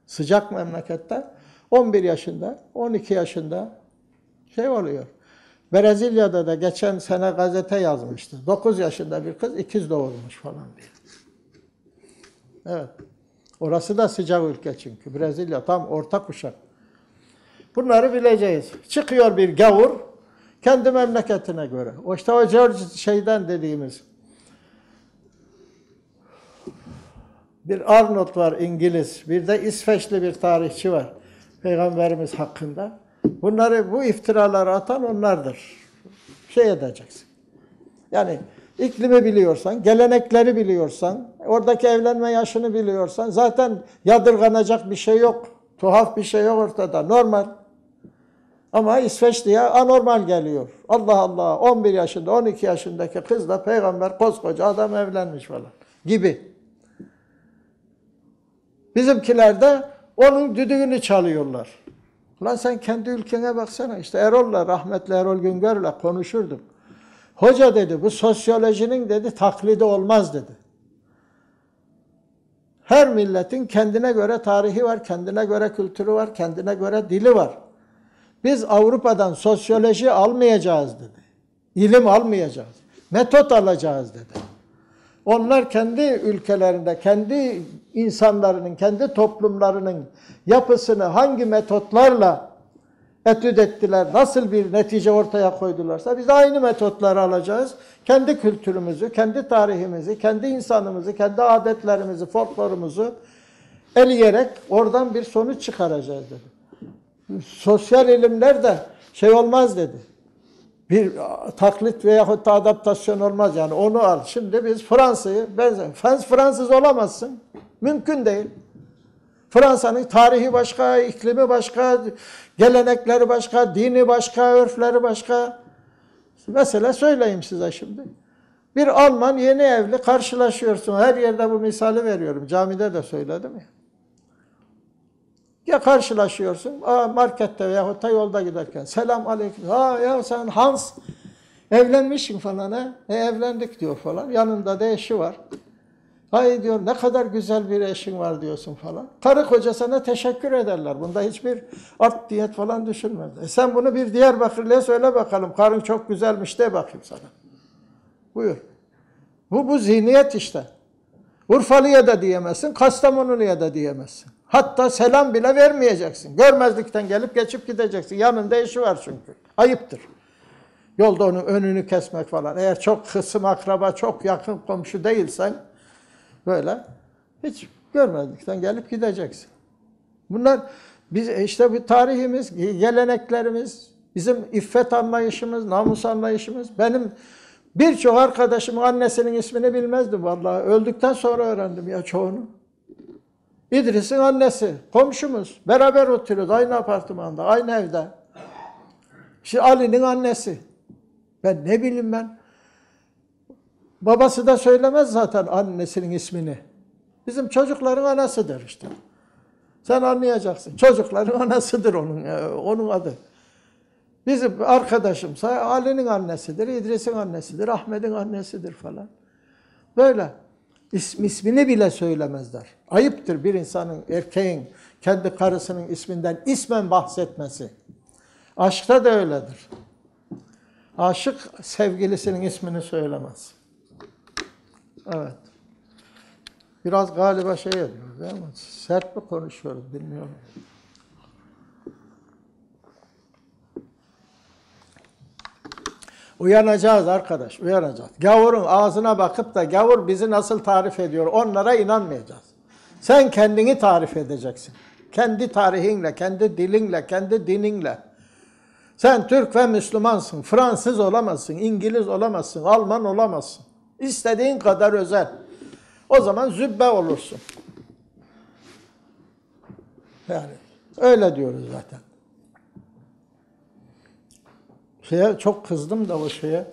Sıcak memlekette. 11 yaşında, 12 yaşında şey oluyor. Brezilya'da da geçen sene gazete yazmıştı. 9 yaşında bir kız ikiz doğurmuş falan diye. Evet. Orası da sıcak ülke çünkü. Brezilya tam orta kuşak. Bunları bileceğiz. Çıkıyor bir gavur kendi memleketine göre. O işte o George şeyden dediğimiz bir Arnold var İngiliz, bir de İsveçli bir tarihçi var. Peygamberimiz hakkında. Bunları, bu iftiraları atan onlardır. Şey edeceksin. Yani iklimi biliyorsan, gelenekleri biliyorsan, oradaki evlenme yaşını biliyorsan zaten yadırganacak bir şey yok. Tuhaf bir şey yok ortada. Normal. Ama İsveç diye anormal geliyor. Allah Allah 11 yaşında 12 yaşındaki kızla peygamber koskoca adam evlenmiş falan gibi. Bizimkilerde Onun düdüğünü çalıyorlar. Lan sen kendi ülkene baksana. İşte Erol'la, rahmetli Erol Güngör'le konuşurdum. Hoca dedi bu sosyolojinin dedi taklidi olmaz dedi. Her milletin kendine göre tarihi var, kendine göre kültürü var, kendine göre dili var. Biz Avrupa'dan sosyoloji almayacağız dedi. İlim almayacağız. Metot alacağız dedi. Onlar kendi ülkelerinde, kendi insanlarının, kendi toplumlarının yapısını hangi metotlarla etüt ettiler, nasıl bir netice ortaya koydularsa biz aynı metotları alacağız. Kendi kültürümüzü, kendi tarihimizi, kendi insanımızı, kendi adetlerimizi, folklorumuzu eleyerek oradan bir sonuç çıkaracağız dedi. Sosyal ilimler de şey olmaz dedi. Bir taklit veyahut da adaptasyon olmaz yani onu al. Şimdi biz Fransa'yı benzer. Fransız olamazsın. Mümkün değil. Fransa'nın tarihi başka, iklimi başka, gelenekleri başka, dini başka, örfleri başka. Mesela söyleyeyim size şimdi. Bir Alman yeni evli karşılaşıyorsun. Her yerde bu misali veriyorum. Camide de söyledim ya. Ya karşılaşıyorsun aa, markette veyahut da yolda giderken. Selam aleyküm. Ha ya sen Hans evlenmişsin falan ha. E, evlendik diyor falan. Yanında da eşi var. Ay diyor ne kadar güzel bir eşin var diyorsun falan. Karı koca sana teşekkür ederler. Bunda hiçbir art diyet falan düşünmez. E sen bunu bir Diyarbakırlı'ya söyle bakalım. Karın çok güzelmiş de bakayım sana. Buyur. Bu bu zihniyet işte. Urfalı'ya da diyemezsin, Kastamonulu'ya da diyemezsin. Hatta selam bile vermeyeceksin. Görmezlikten gelip geçip gideceksin. Yanında eşi var çünkü. Ayıptır. Yolda onun önünü kesmek falan. Eğer çok kısım akraba, çok yakın komşu değilsen böyle hiç görmezlikten gelip gideceksin. Bunlar biz işte bu tarihimiz, geleneklerimiz, bizim iffet anlayışımız, namus anlayışımız. Benim birçok arkadaşımın annesinin ismini bilmezdim vallahi. Öldükten sonra öğrendim ya çoğunu. İdris'in annesi, komşumuz. Beraber oturuyoruz aynı apartmanda, aynı evde. İşte Ali'nin annesi. Ben ne bileyim ben. Babası da söylemez zaten annesinin ismini. Bizim çocukların anasıdır işte. Sen anlayacaksın. Çocukların anasıdır onun, e, onun adı. Bizim arkadaşımsa Ali'nin annesidir, İdris'in annesidir, Ahmet'in annesidir falan. Böyle. İsm, ismini bile söylemezler. Ayıptır bir insanın, erkeğin kendi karısının isminden ismen bahsetmesi. Aşkta da öyledir. Aşık sevgilisinin ismini söylemez. Evet. Biraz galiba şey ediyoruz değil mi? Sert mi konuşuyoruz bilmiyorum. Uyanacağız arkadaş, uyanacağız. Gavurun ağzına bakıp da gavur bizi nasıl tarif ediyor onlara inanmayacağız. Sen kendini tarif edeceksin. Kendi tarihinle, kendi dilinle, kendi dininle. Sen Türk ve Müslümansın. Fransız olamazsın, İngiliz olamazsın, Alman olamazsın. İstediğin kadar özel. O zaman zübbe olursun. Yani öyle diyoruz zaten. Şeye çok kızdım da o şeye.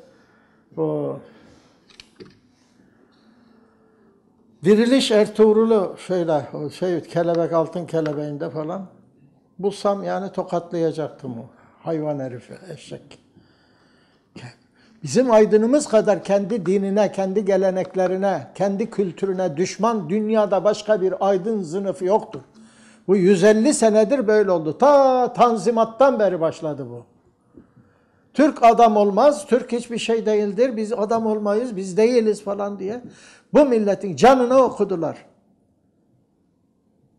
O Diriliş Ertuğrul'u şöyle o şey kelebek altın kelebeğinde falan bulsam yani tokatlayacaktım o hayvan herifi eşek. Bizim aydınımız kadar kendi dinine, kendi geleneklerine, kendi kültürüne düşman dünyada başka bir aydın sınıfı yoktur. Bu 150 senedir böyle oldu. Ta Tanzimat'tan beri başladı bu. Türk adam olmaz, Türk hiçbir şey değildir, biz adam olmayız, biz değiliz falan diye. Bu milletin canını okudular.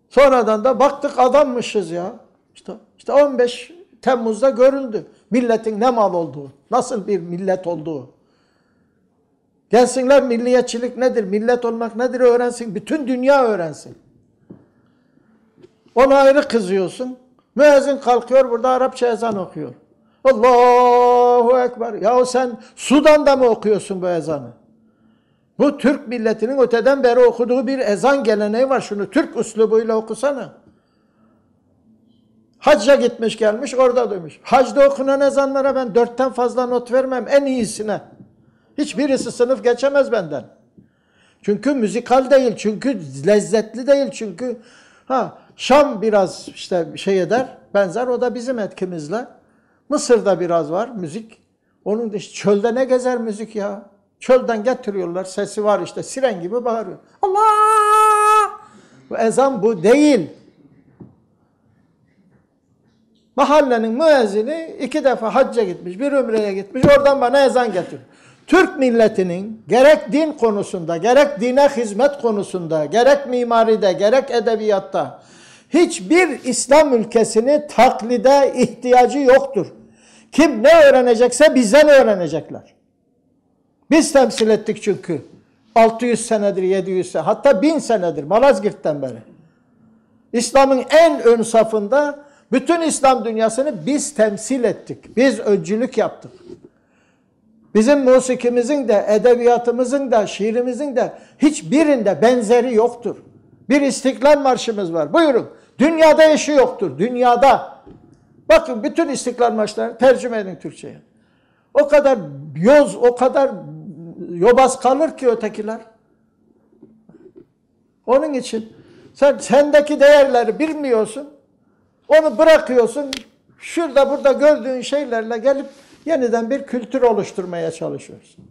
Sonradan da baktık adammışız ya. İşte, işte 15 Temmuz'da göründü. Milletin ne mal olduğu, nasıl bir millet olduğu. Gelsinler milliyetçilik nedir, millet olmak nedir öğrensin. Bütün dünya öğrensin. Ona ayrı kızıyorsun. Müezzin kalkıyor burada Arapça ezan okuyor. Allahu Ekber. Yahu sen Sudan'da mı okuyorsun bu ezanı? Bu Türk milletinin öteden beri okuduğu bir ezan geleneği var. Şunu Türk üslubuyla okusana. Hacca gitmiş gelmiş orada duymuş. Hacda okunan ezanlara ben dörtten fazla not vermem en iyisine. Hiçbirisi sınıf geçemez benden. Çünkü müzikal değil, çünkü lezzetli değil, çünkü ha Şam biraz işte şey eder, benzer. O da bizim etkimizle. Mısır'da biraz var müzik. Onun dışında çölde ne gezer müzik ya? Çölden getiriyorlar, sesi var işte, siren gibi bağırıyor. Allah! Bu ezan bu değil. Mahallenin müezzini iki defa hacca gitmiş, bir ömreye gitmiş, oradan bana ezan getir. Türk milletinin gerek din konusunda, gerek dine hizmet konusunda, gerek mimaride, gerek edebiyatta hiçbir İslam ülkesini taklide ihtiyacı yoktur. Kim ne öğrenecekse bizden öğrenecekler. Biz temsil ettik çünkü. 600 senedir, 700 senedir, hatta 1000 senedir Malazgirt'ten beri. İslam'ın en ön safında bütün İslam dünyasını biz temsil ettik. Biz öncülük yaptık. Bizim musikimizin de, edebiyatımızın da, şiirimizin de hiçbirinde benzeri yoktur. Bir istiklal marşımız var. Buyurun. Dünyada eşi yoktur. Dünyada. Bakın bütün istiklal marşlarını tercüme edin Türkçe'ye. O kadar yoz, o kadar yobaz kalır ki ötekiler. Onun için sen sendeki değerleri bilmiyorsun. Onu bırakıyorsun. Şurada burada gördüğün şeylerle gelip yeniden bir kültür oluşturmaya çalışıyorsun.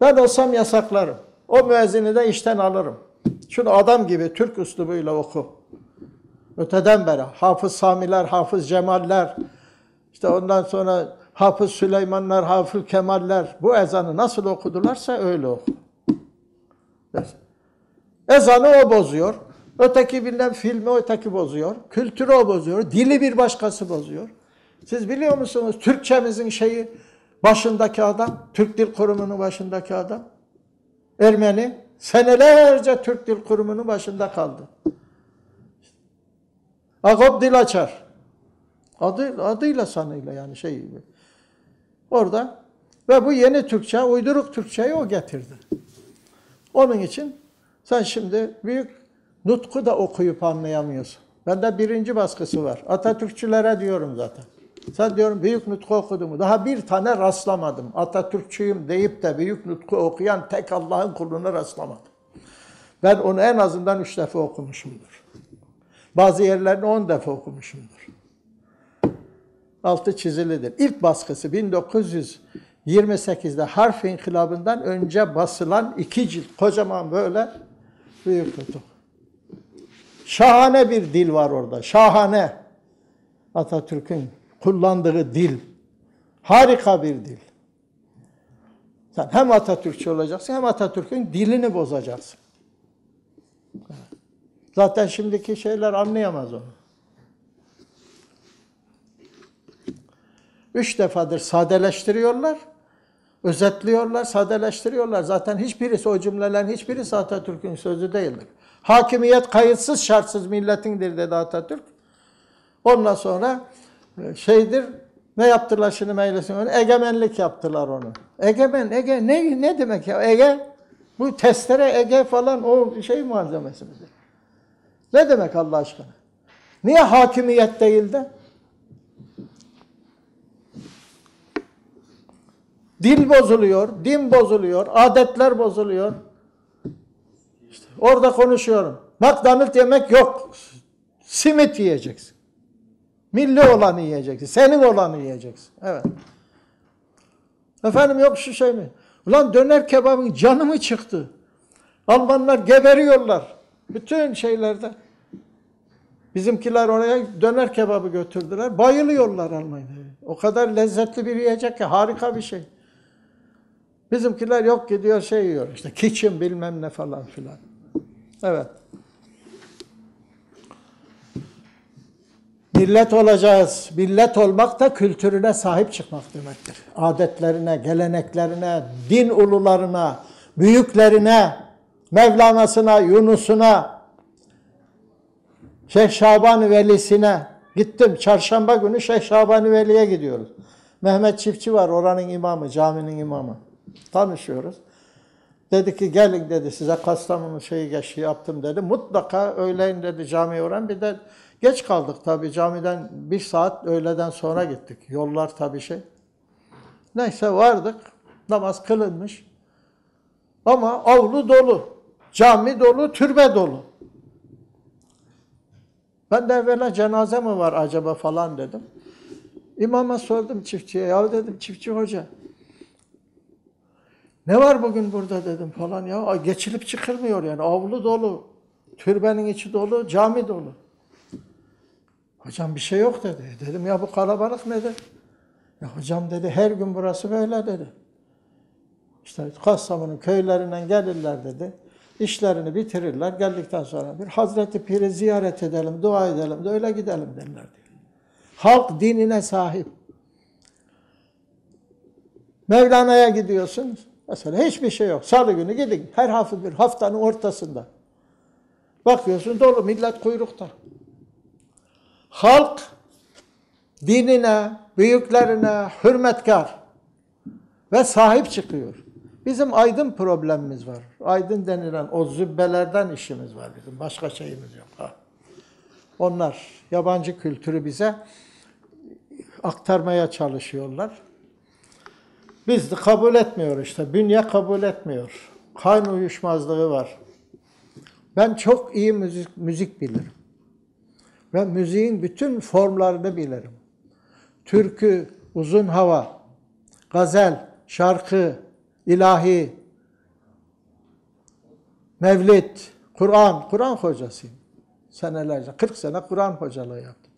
Ben olsam yasaklarım. O müezzini de işten alırım. Şunu adam gibi Türk üslubuyla oku. Öteden beri Hafız Samiler, Hafız Cemaller, işte ondan sonra Hafız Süleymanlar, Hafız Kemaller bu ezanı nasıl okudularsa öyle oku. Ezanı o bozuyor. Öteki bilmem filmi öteki bozuyor. Kültürü o bozuyor. Dili bir başkası bozuyor. Siz biliyor musunuz Türkçemizin şeyi başındaki adam, Türk Dil Kurumu'nun başındaki adam, Ermeni, senelerce Türk Dil Kurumu'nun başında kaldı. Agop Dil Açar. Adı, adıyla sanıyla yani şey gibi. Orada ve bu yeni Türkçe, uyduruk Türkçeyi o getirdi. Onun için sen şimdi büyük nutku da okuyup anlayamıyorsun. Bende birinci baskısı var. Atatürkçülere diyorum zaten. Sen diyorum büyük nutku okudum. Daha bir tane rastlamadım. Atatürkçüyüm deyip de büyük nutku okuyan tek Allah'ın kuluna rastlamadım. Ben onu en azından üç defa okumuşumdur. Bazı yerlerini on defa okumuşumdur. Altı çizilidir. İlk baskısı 1928'de harf inkılabından önce basılan iki cilt. Kocaman böyle büyük nutuk. Şahane bir dil var orada. Şahane. Atatürk'ün kullandığı dil. Harika bir dil. Sen hem Atatürkçü olacaksın hem Atatürk'ün dilini bozacaksın. Zaten şimdiki şeyler anlayamaz onu. Üç defadır sadeleştiriyorlar, özetliyorlar, sadeleştiriyorlar. Zaten hiçbirisi o cümlelerin hiçbirisi Atatürk'ün sözü değildir. Hakimiyet kayıtsız şartsız milletindir dedi Atatürk. Ondan sonra e, şeydir ne yaptılar şimdi meclisin önü? Egemenlik yaptılar onu. Egemen, Ege ne, ne demek ya? Ege bu testere Ege falan o şey malzemesi midir? Ne demek Allah aşkına? Niye hakimiyet değil de? Dil bozuluyor, din bozuluyor, adetler bozuluyor. İşte orada konuşuyorum. McDonald's yemek yok. Simit yiyeceksin. Milli olanı yiyeceksin. Senin olanı yiyeceksin. Evet. Efendim yok şu şey mi? Ulan döner kebabın canı mı çıktı? Almanlar geberiyorlar. Bütün şeylerde. Bizimkiler oraya döner kebabı götürdüler. Bayılıyorlar Almanya'ya. O kadar lezzetli bir yiyecek ki harika bir şey. Bizimkiler yok gidiyor şey yiyor işte kitchen bilmem ne falan filan. Evet. Millet olacağız. Millet olmak da kültürüne sahip çıkmak demektir. Adetlerine, geleneklerine, din ulularına, büyüklerine, Mevlana'sına, Yunus'una, Şeyh Şaban Veli'sine gittim. Çarşamba günü Şeyh Şaban Veli'ye gidiyoruz. Mehmet Çiftçi var oranın imamı, caminin imamı. Tanışıyoruz. Dedi ki gelin dedi size Kastamonu şeyi geçi yaptım dedi. Mutlaka öğleyin dedi camiye uğrayın. Bir de geç kaldık tabii camiden bir saat öğleden sonra gittik. Yollar tabii şey. Neyse vardık. Namaz kılınmış. Ama avlu dolu. Cami dolu, türbe dolu. Ben de evvela cenaze mi var acaba falan dedim. İmama sordum çiftçiye. Ya dedim çiftçi hoca. Ne var bugün burada dedim falan ya. Geçilip çıkılmıyor yani. Avlu dolu. Türbenin içi dolu. Cami dolu. Hocam bir şey yok dedi. Dedim ya bu kalabalık nedir? Ya hocam dedi her gün burası böyle dedi. İşte Kastamonu'nun köylerinden gelirler dedi. İşlerini bitirirler. Geldikten sonra bir Hazreti Pir'i ziyaret edelim, dua edelim de öyle gidelim derler diyor. Halk dinine sahip. Mevlana'ya gidiyorsun. Mesela hiçbir şey yok. Salı günü gidin. Her hafta bir haftanın ortasında. Bakıyorsun dolu millet kuyrukta. Halk dinine, büyüklerine hürmetkar ve sahip çıkıyor. Bizim aydın problemimiz var. Aydın denilen o zübbelerden işimiz var bizim. Başka şeyimiz yok. Ha. Onlar yabancı kültürü bize aktarmaya çalışıyorlar. Biz de kabul etmiyor işte. Bünye kabul etmiyor. Kan uyuşmazlığı var. Ben çok iyi müzik, müzik bilirim. Ve müziğin bütün formlarını bilirim. Türkü, uzun hava, gazel, şarkı, ilahi, mevlid, Kur'an, Kur'an hocasıyım. Senelerce, 40 sene Kur'an hocalığı yaptım.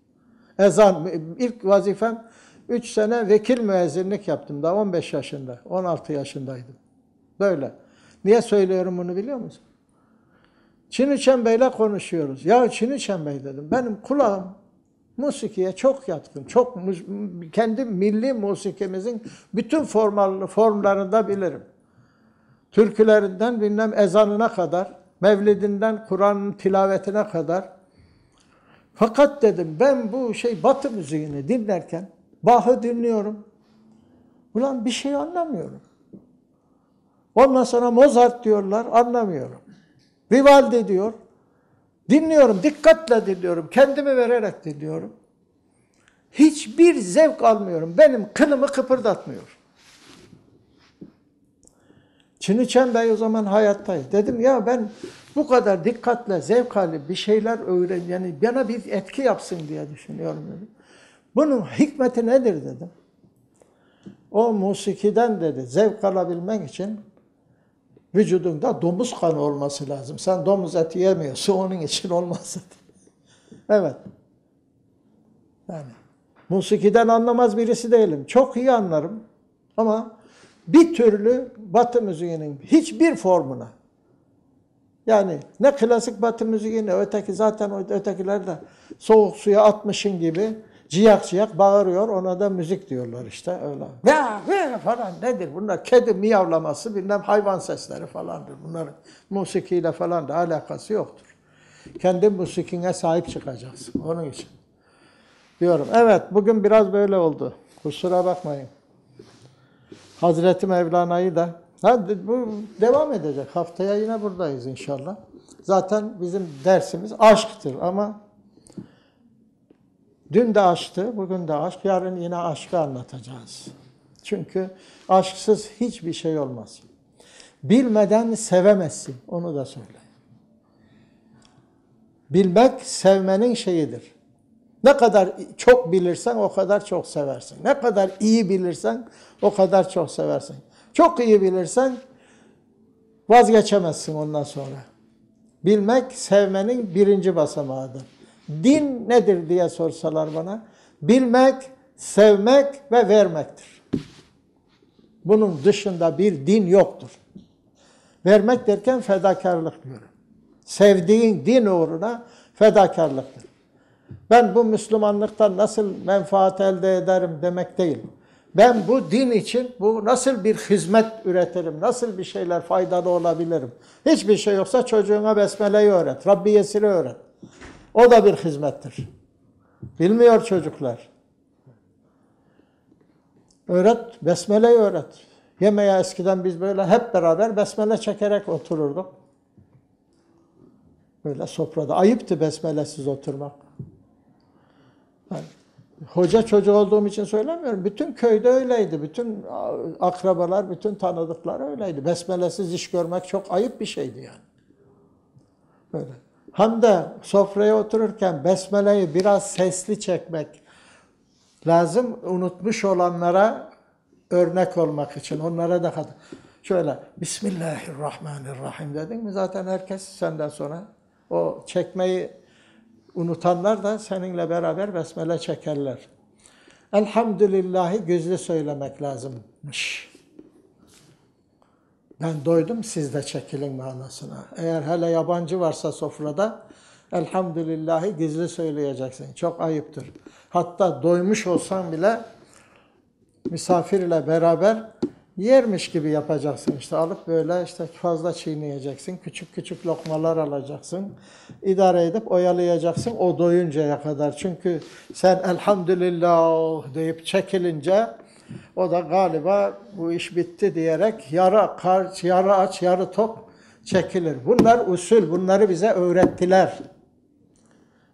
Ezan, ilk vazifem 3 sene vekil müezzinlik yaptım daha 15 yaşında, 16 yaşındaydım. Böyle. Niye söylüyorum bunu biliyor musun? Çiniçen Bey'le konuşuyoruz. Ya Çiniçen Bey dedim, benim kulağım musikiye çok yatkın. Çok kendi milli musikimizin bütün formal formlarını da bilirim. Türkülerinden bilmem ezanına kadar, mevlidinden Kur'an'ın tilavetine kadar. Fakat dedim ben bu şey Batı müziğini dinlerken Bach'ı dinliyorum. Ulan bir şey anlamıyorum. Ondan sonra Mozart diyorlar, anlamıyorum. Vivaldi diyor. Dinliyorum, dikkatle dinliyorum, kendimi vererek dinliyorum. Hiçbir zevk almıyorum. Benim kılımı kıpırdatmıyor. Çiniçen Bey o zaman hayattaydı. Dedim ya ben bu kadar dikkatle, zevk alıp bir şeyler öğren, yani bana bir etki yapsın diye düşünüyorum dedim. Bunun hikmeti nedir dedim. O musikiden dedi zevk alabilmek için vücudunda domuz kanı olması lazım. Sen domuz eti yemiyorsun onun için olmaz. Evet. Yani musikiden anlamaz birisi değilim. Çok iyi anlarım ama bir türlü Batı müziğinin hiçbir formuna yani ne klasik Batı müziği ne öteki zaten ötekiler de soğuk suya atmışın gibi ciyak ciyak bağırıyor. Ona da müzik diyorlar işte öyle. Ya ve falan nedir bunlar? Kedi miyavlaması bilmem hayvan sesleri falandır. Bunların musikiyle falan da alakası yoktur. Kendi musikine sahip çıkacaksın. Onun için. Diyorum. Evet bugün biraz böyle oldu. Kusura bakmayın. Hazreti Mevlana'yı da ha, bu devam edecek. Haftaya yine buradayız inşallah. Zaten bizim dersimiz aşktır ama Dün de aşktı, bugün de aşk, yarın yine aşkı anlatacağız. Çünkü aşksız hiçbir şey olmaz. Bilmeden sevemezsin, onu da söyle. Bilmek sevmenin şeyidir. Ne kadar çok bilirsen o kadar çok seversin. Ne kadar iyi bilirsen o kadar çok seversin. Çok iyi bilirsen vazgeçemezsin ondan sonra. Bilmek sevmenin birinci basamağıdır. Din nedir diye sorsalar bana, bilmek, sevmek ve vermektir. Bunun dışında bir din yoktur. Vermek derken fedakarlık diyorum. Sevdiğin din uğruna fedakarlıktır. Ben bu Müslümanlıktan nasıl menfaat elde ederim demek değil. Ben bu din için bu nasıl bir hizmet üretirim, nasıl bir şeyler faydalı olabilirim. Hiçbir şey yoksa çocuğuna besmeleyi öğret, Rabbi Yesir'i öğret. O da bir hizmettir. Bilmiyor çocuklar. Öğret, besmeleyi öğret. Yemeğe eskiden biz böyle hep beraber besmele çekerek otururduk. Böyle sofrada. Ayıptı besmelesiz oturmak. Yani, hoca çocuğu olduğum için söylemiyorum. Bütün köyde öyleydi. Bütün akrabalar, bütün tanıdıklar öyleydi. Besmelesiz iş görmek çok ayıp bir şeydi yani. Böyle. Hem de sofraya otururken besmeleyi biraz sesli çekmek lazım. Unutmuş olanlara örnek olmak için. Onlara da şöyle Bismillahirrahmanirrahim dedin mi zaten herkes senden sonra o çekmeyi unutanlar da seninle beraber besmele çekerler. Elhamdülillahi gizli söylemek lazımmış. Ben doydum siz de çekilin manasına. Eğer hele yabancı varsa sofrada elhamdülillahi gizli söyleyeceksin. Çok ayıptır. Hatta doymuş olsan bile misafirle beraber yermiş gibi yapacaksın. İşte alıp böyle işte fazla çiğneyeceksin. Küçük küçük lokmalar alacaksın. İdare edip oyalayacaksın o doyuncaya kadar. Çünkü sen elhamdülillah deyip çekilince o da galiba bu iş bitti diyerek yarı, kar, yarı aç, yarı tok çekilir. Bunlar usul, bunları bize öğrettiler.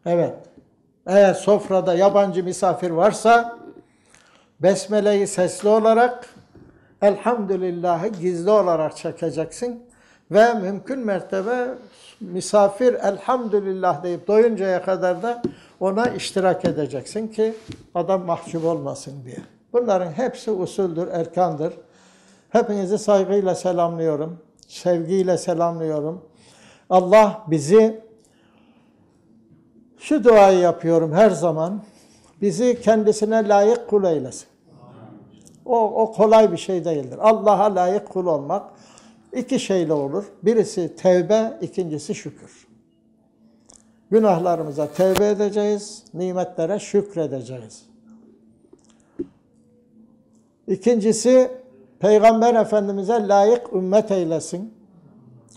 Evet. Eğer sofrada yabancı misafir varsa Besmele'yi sesli olarak Elhamdülillah'ı gizli olarak çekeceksin ve mümkün mertebe misafir elhamdülillah deyip doyuncaya kadar da ona iştirak edeceksin ki adam mahcup olmasın diye. Bunların hepsi usuldür, erkandır. Hepinizi saygıyla selamlıyorum, sevgiyle selamlıyorum. Allah bizi şu duayı yapıyorum her zaman. Bizi kendisine layık kul eylesin. O, o kolay bir şey değildir. Allah'a layık kul olmak iki şeyle olur. Birisi tevbe, ikincisi şükür. Günahlarımıza tevbe edeceğiz, nimetlere şükredeceğiz. İkincisi, Peygamber Efendimiz'e layık ümmet eylesin.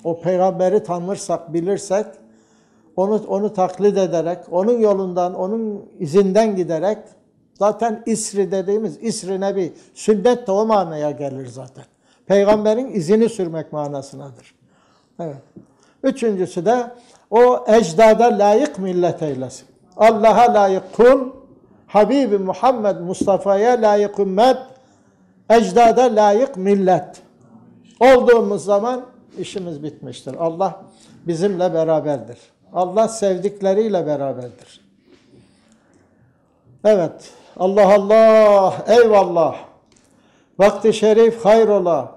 O peygamberi tanırsak, bilirsek, onu, onu taklit ederek, onun yolundan, onun izinden giderek, zaten isri dediğimiz, isri nebi, sünnet de o manaya gelir zaten. Peygamberin izini sürmek manasınadır. Evet. Üçüncüsü de o ecdada layık millet eylesin. Allah'a layık kul, Habibi Muhammed Mustafa'ya layık ümmet, ecdada layık millet. Olduğumuz zaman işimiz bitmiştir. Allah bizimle beraberdir. Allah sevdikleriyle beraberdir. Evet. Allah Allah. Eyvallah. Vakti şerif hayrola.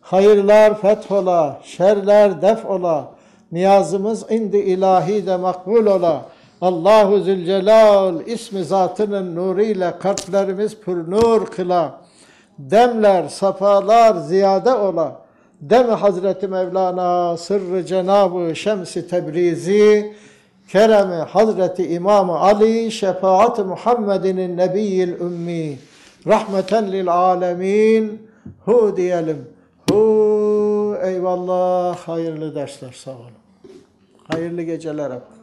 Hayırlar fethola. Şerler def ola. Niyazımız indi ilahi de makbul ola. Allahu Zülcelal ismi zatının nuruyla kalplerimiz pür nur kıla. Demler, safalar ziyade ola. Demi Hazreti Mevlana sırrı Cenabı Şemsi Tebrizi keremi Hazreti İmam Ali şefaat Muhammed'in nebiyyil ümmi rahmeten lil alemin hu diyelim. Hu eyvallah hayırlı dersler sağ olun. Hayırlı geceler efendim.